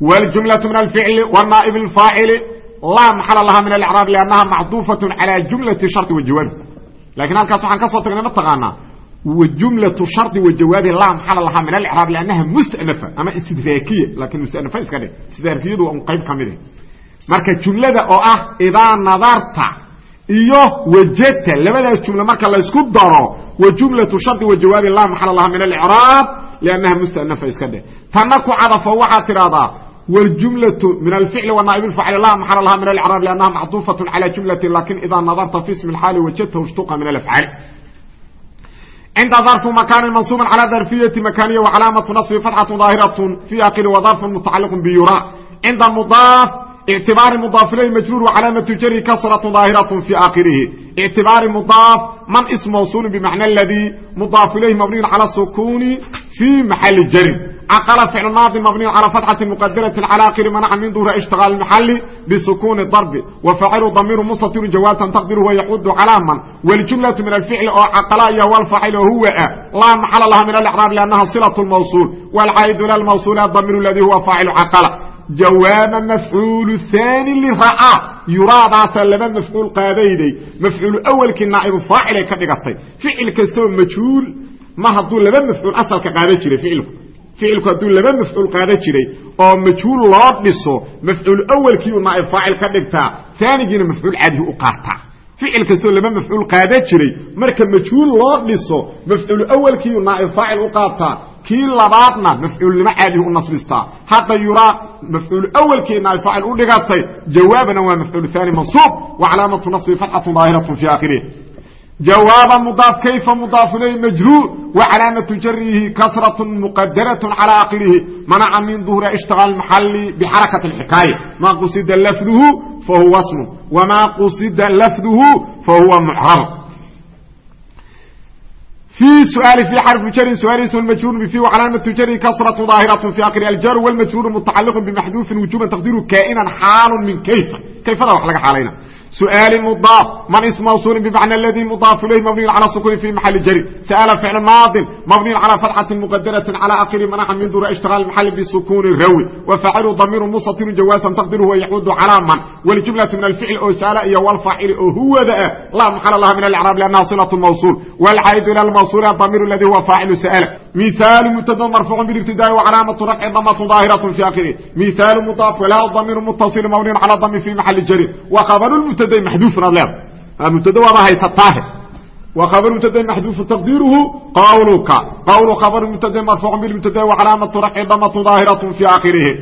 wljumlau min alficli wanaaib alfaacili laa maxala laha min alcraab liannaha macduufatun cala jumlati sharti wa jawaabi lakiin halkaas waxaan ka soo tagnay ma taqaanaa wjumlaة shardi wa jawaabi laa maxala lahaa min alcraab lannaha mustanafa ama istidraakiya lakin mustanafa iska dhe istidraakiyadu waa un qayb ka mid marka jumlada oo ah idaa nadarta iyo wajadta labadaas jumle marka laysku daro wa jumlaةu shardi wa jawaabi laa maxala lahaa min alcraab lannaha mustanafa iska dheh tanna ku cadafo waxaad tidhahdaa wاljumlaة min alficli wanaaib اfacl laa maxala lahaa min alcraab lannaha macduufaة calى jumlati lakin idaa nadarta fi ismi اxaali wajadtahu shtuqa min alafcaali cinda darfi makaani mansuuba calaa darfiyati makaaniya wacalaamatu nasbi fatxatu daahiratu fii akiri wa darfun mutacaliqun biyura cinda mudaaf ictibaari mudaaf ilay majruur wacalaamatu jari kasratu daahiratu fii akhirihi ictibaari mudaaf man ism mawsuulun bimacna aladii mudaaf ilayhi mabniyun cala sukuuni fii maxali jari caqla ficlu maadi mabniyu calaa fatxati muqadaratin calaa akiri manaca min duura ishtiqaal maxali bisukuuni darbi wa facilu damiiru mustatirun jawaabtan taqdiru wa yaxudu calaa man waljumlatu min alficli oo caqala iyo walfacil oo huwa ah laa maxala laha min alexraab liannaha silatu lmawsuul waalcaidu ila lmawsuul adamiru aladii huwa faacilu caqala jawaaba mafcuulu haani liracaa yuraadaasa laba mafcuul qaadayday mafcuulu awelkii naa'ibu faacilay ka dhigatay ficil kastoo majhuul ma hadduu laba mafcuul asalka qaada jiray ficilku hadduu laba mafcuul qaada jiray oo majhuul loo dhiso mafcuul awalkiiu naaib faacil ka dhigtaa aanigiina mafcuul caadihi u qaataa ficil kastoo laba mafcuul qaada jiray marka majhuul loo dhiso mafcuul awalkiiyu naaib faacil u qaataa kii labaadna mafcuulnimo caadihi u nasbistaa hadda yuraa mafcuul awalkii naaib faacil u dhigatay jawaabana waa mafcuul haani mansuub wa calaamatu nasbi fatxatu daahiratu fi aakhirih jawaaba mudaaf kayfa mudaaf ilay majruur wa calaamatu jarihi kasraة muqadaraة calى akhirihi manaca min duhuri ishtiغaal maxali bxarakat اxikaaya ma qusida lafduhu fahuwa smu wma qusida lafduhu fahuwa mucrab في سؤال في حرف جر سؤال اسم المجرور بفي وعلامة جر كسرة ظاهرة في آخر الجر والمجرور متعلق بمحذوف وجوبا تقديره كائنا حال من كيف كيف هذا وحلق علينا سؤال مضاف من اسم موصول بمعنى الذي مضاف إليه مبني على سكون في محل جر سأل فعل ماض مبني على فتحة مقدرة على آخر منع من دور اشتغال المحل بسكون الروي وفعل ضمير مستتر جوازا تقديره ويعود على من والجملة من الفعل أو سأل إيا والفاعل أو هو ذا لا محل الله من الإعراب لأنها صلة الموصول والعائد إلى الموصول الضمير الذي هو فاعل سأل مثال مبتدا مرفوع بالابتداء وعلامة رفع ضمة ظاهرة في آخره مثال مضاف ولا ضمير متصل مبني على ضم في محل جر وخبر المبتدا محذوف نضلب المبتدا وما هيسطاه وخبر مبتدا محذوف تقديره قولك قول خبر مبتدا مرفوع بالابتداء وعلامة رفع ضمة ظاهرة في آخره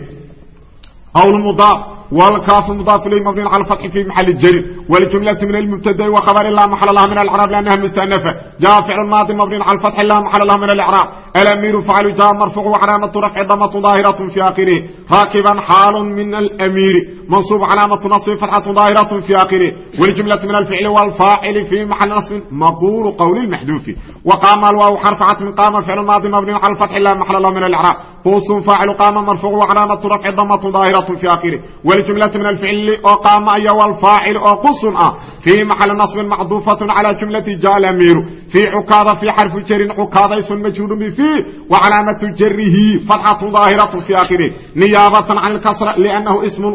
قول مضاف والكاف مضاف اليه مبني على الفتح في محل الجر والجملة من المبتدا وخبر لا محل لها من الاعراب لانها مستأنفة جاء فعل ماضي مبني على الفتح لا محل لها من الاعراب الامير فعل جاء مرفوع وعلامة رفع ضمة ظاهرة في اخره راكبا حال من الامير منصوب علامة نصب فتحة ظاهرة في اخره والجملة من الفعل والفاعل في محل نصب مقول قول المحذوف وقام الواو حرف عطف قام فعل ماضي مبني على الفتح لا محل له من الاعراب قوس فاعل قام مرفوع وعلامة رفع ضمة ظاهرة في اخره والجملة من الفعل وقام أي والفاعل وقص آه في محل نصب معطوفة على جملة جاء الأمير في عكاظة في حرف جر عكاظة اسم مجهول بفيه وعلامة جره فتحة ظاهرة في آخره نيابة عن الكسرة لأنه اسم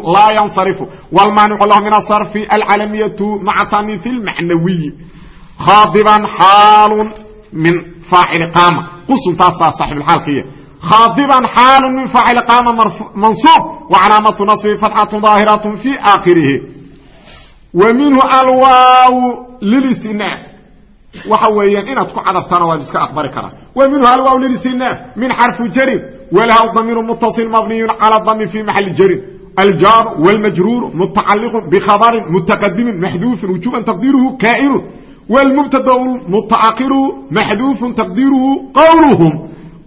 لا ينصرف والمانع له من الصرف العلمية مع تانيث المعنوي خاطبا حال من فاعل قام قص تاسع صاحب الحالقية خاطبا حال من فاعل قام منصوب وعلامة نصب فتحة ظاهرة في آخره ومنه الواو للاستئناف waxa weeyaan inaad ku cadaftaan waa iska aqbari karaa ومنه الواو للاستئناف من حرف جر وله ضمير متصل مبني على الضم في محل جر الجار والمجرور متعلق بخبر متقدم محذوف وجوبا تقديره كائن والمبتدا متأخر محذوف تقديره قولهم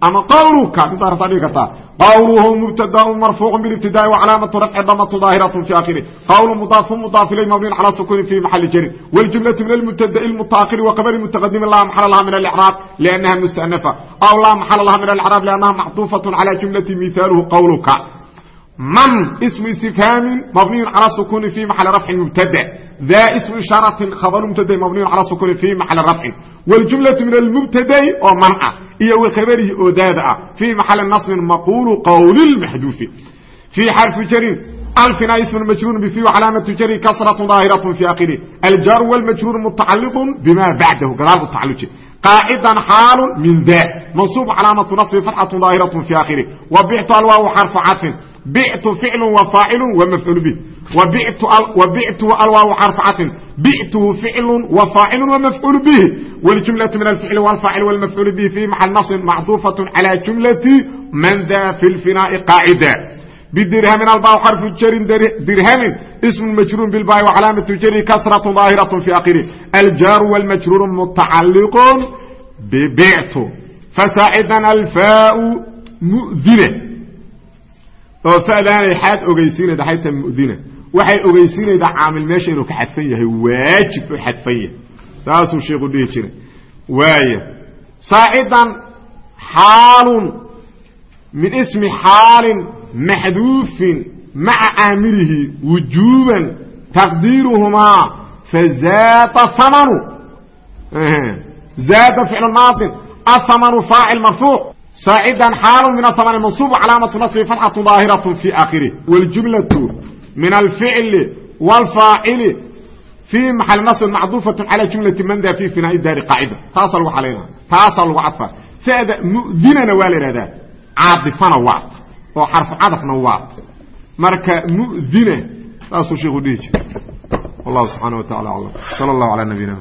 ama qawluka intaa rabtaa dhigi kartaa qawluhu mubtadaء marfuuع bاbtidaء وcalaamaةu rafci damaة ظaahiraة fi akhirih qawlu mudaafu mudaaf ilay mabniin calى sukuni fi maxali jari wاljumlaةu min اlmubtadaء الmutaakiri وqabri mutaqadim laa maxala laha min اlإcraab لأnnaha mustأnafa aw laa maxala laha min اlإcraab لأnnaha macطuufaة calى jumlati mihaaluhu qawluka man smu istifhaami mabniyu calى sukuni fi maxali rafci mubtadأ ذا اسم إشاaرة خبر مبتd مبني على سكون في محل رفع والجملة من المبتd oo mن ah iyo وkبرhi oo daad ah في محل نصب مقول qول المحdوف في حرف jر ألفna اسم مجrور بفي وعلامة jر كسرة ظاهرة في آخره الجار والمجrور متعلق بما بعده gadaal ku تacلج قاعدا حال من ذا منصوب علامة نصب فتحة ظاهرة في آخره وبعت الواو حرف عطف بعت فعل وفاعل ومفعول به وبعت وبعت الواو حرف عطف بعته فعل وفاعل ومفعول به والجملة من الفعل والفاعل والمفعول به في محل نصب معطوفة على جملة من ذا في الفناء قاعدة bdirhmin alba xarfu jarin dirhamin ismu majruur bilbaai wacalaamatu jari kasratu daahiratu fi akiri aljaaru wlmajruuru mutacaliqun bibictu fasaacidan alfaau mudina oo fadaanay xaad ogeysiinayda xayta mudina waxay ogeysiinaydaa caamil meesha inuu ka xadfan yahay waajib u xadfan yahay saasuu sheikhu dhihi jiray waaya saacidan xaalun min ismi xaalin maxduufin maca caamilihi wujuuban taqdiiruhumaa fazaada amanu zaada ficlu naaqin ahamanu faacil marfuuc saacidan xaalu min ahamani mansuub calaamatu nasbi fatxatu daahiratu fii aakhirih waljumlatu min alficli wاlfaacili fii maxali nasbin macduufatu calaa jumlati manda fii finaai daari qaacida taasaa lagu alaynaa taasaa lagu cadfaa sada mudinana waa la ihahdaa caadifana waa oo xarfu cadafna waa marka mudina saasuu sheekhu dhihi jira wallahu subxaana wa tacala aclam sal allahu calaa nabiyina